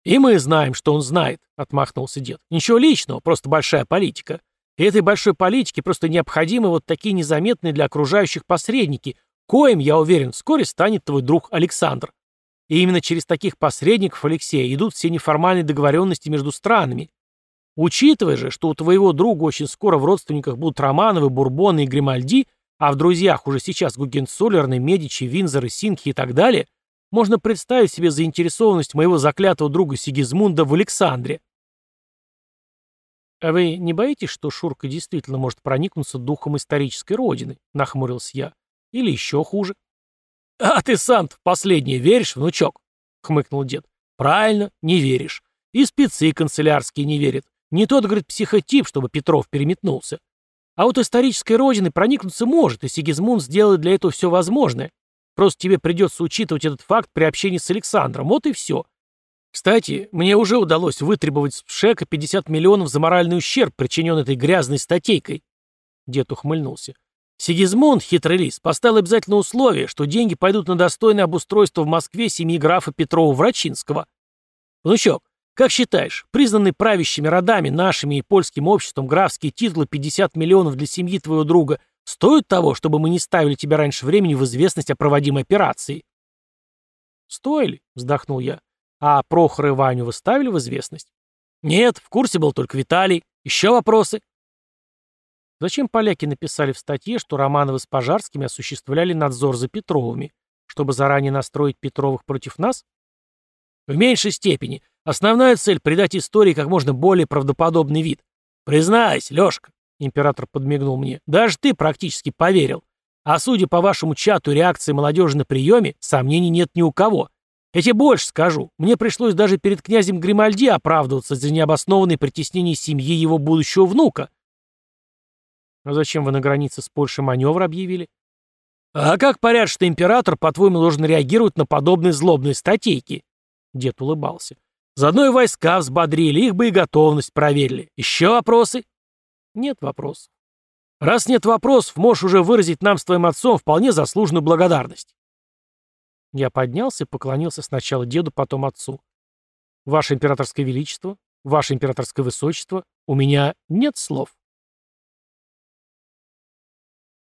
И мы знаем, что он знает, отмахнулся дед. Ничего личного, просто большая политика. И этой большой политике просто необходимы вот такие незаметные для окружающих посредники, коим, я уверен, вскоре станет твой друг Александр. И именно через таких посредников, Алексей, идут все неформальные договоренности между странами. Учитывая же, что у твоего друга очень скоро в родственниках будут Романовы, Бурбоны и Гримальди, а в друзьях уже сейчас Гугенцоллерны, Медичи, Винзоры, Синхи и так далее, можно представить себе заинтересованность моего заклятого друга Сигизмунда в Александре. «А вы не боитесь, что Шурка действительно может проникнуться духом исторической родины?» — нахмурился я. «Или еще хуже?» «А ты сам-то в последнее веришь, внучок?» — хмыкнул дед. «Правильно, не веришь. И спецы канцелярские не верят. Не тот, говорит, психотип, чтобы Петров переметнулся. А вот исторической родины проникнуться может, и Сигизмунд сделает для этого все возможное. Просто тебе придется учитывать этот факт при общении с Александром. Вот и все. Кстати, мне уже удалось вытребовать с Пшека 50 миллионов за моральный ущерб, причиненный этой грязной статейкой. Дед ухмыльнулся. Сигизмунд, хитрый лис, поставил обязательное условие, что деньги пойдут на достойное обустройство в Москве семьи графа Петрова-Врачинского. Внучок, как считаешь, признанные правящими родами, нашими и польским обществом графские титулы 50 миллионов для семьи твоего друга стоят того, чтобы мы не ставили тебя раньше времени в известность о проводимой операции? Стоили, вздохнул я. А Прохора и Ваню вы ставили в известность? Нет, в курсе был только Виталий. Еще вопросы? Зачем поляки написали в статье, что Романовы с Пожарскими осуществляли надзор за Петровыми, чтобы заранее настроить Петровых против нас? В меньшей степени. Основная цель — придать истории как можно более правдоподобный вид. Признайся, Лёшка, император подмигнул мне, даже ты практически поверил. А судя по вашему чату реакции молодежи на приеме, сомнений нет ни у кого. Я тебе больше скажу. Мне пришлось даже перед князем Гримальди оправдываться за необоснованное притеснение семьи его будущего внука. А зачем вы на границе с Польшей маневр объявили? А как поряд, что император, по-твоему, должен реагировать на подобные злобные статейки? Дед улыбался. Заодно и войска взбодрили, их бы и готовность проверили. Еще вопросы? Нет вопросов. Раз нет вопросов, можешь уже выразить нам с твоим отцом вполне заслуженную благодарность. Я поднялся и поклонился сначала деду, потом отцу. «Ваше императорское величество, ваше императорское высочество, у меня нет слов».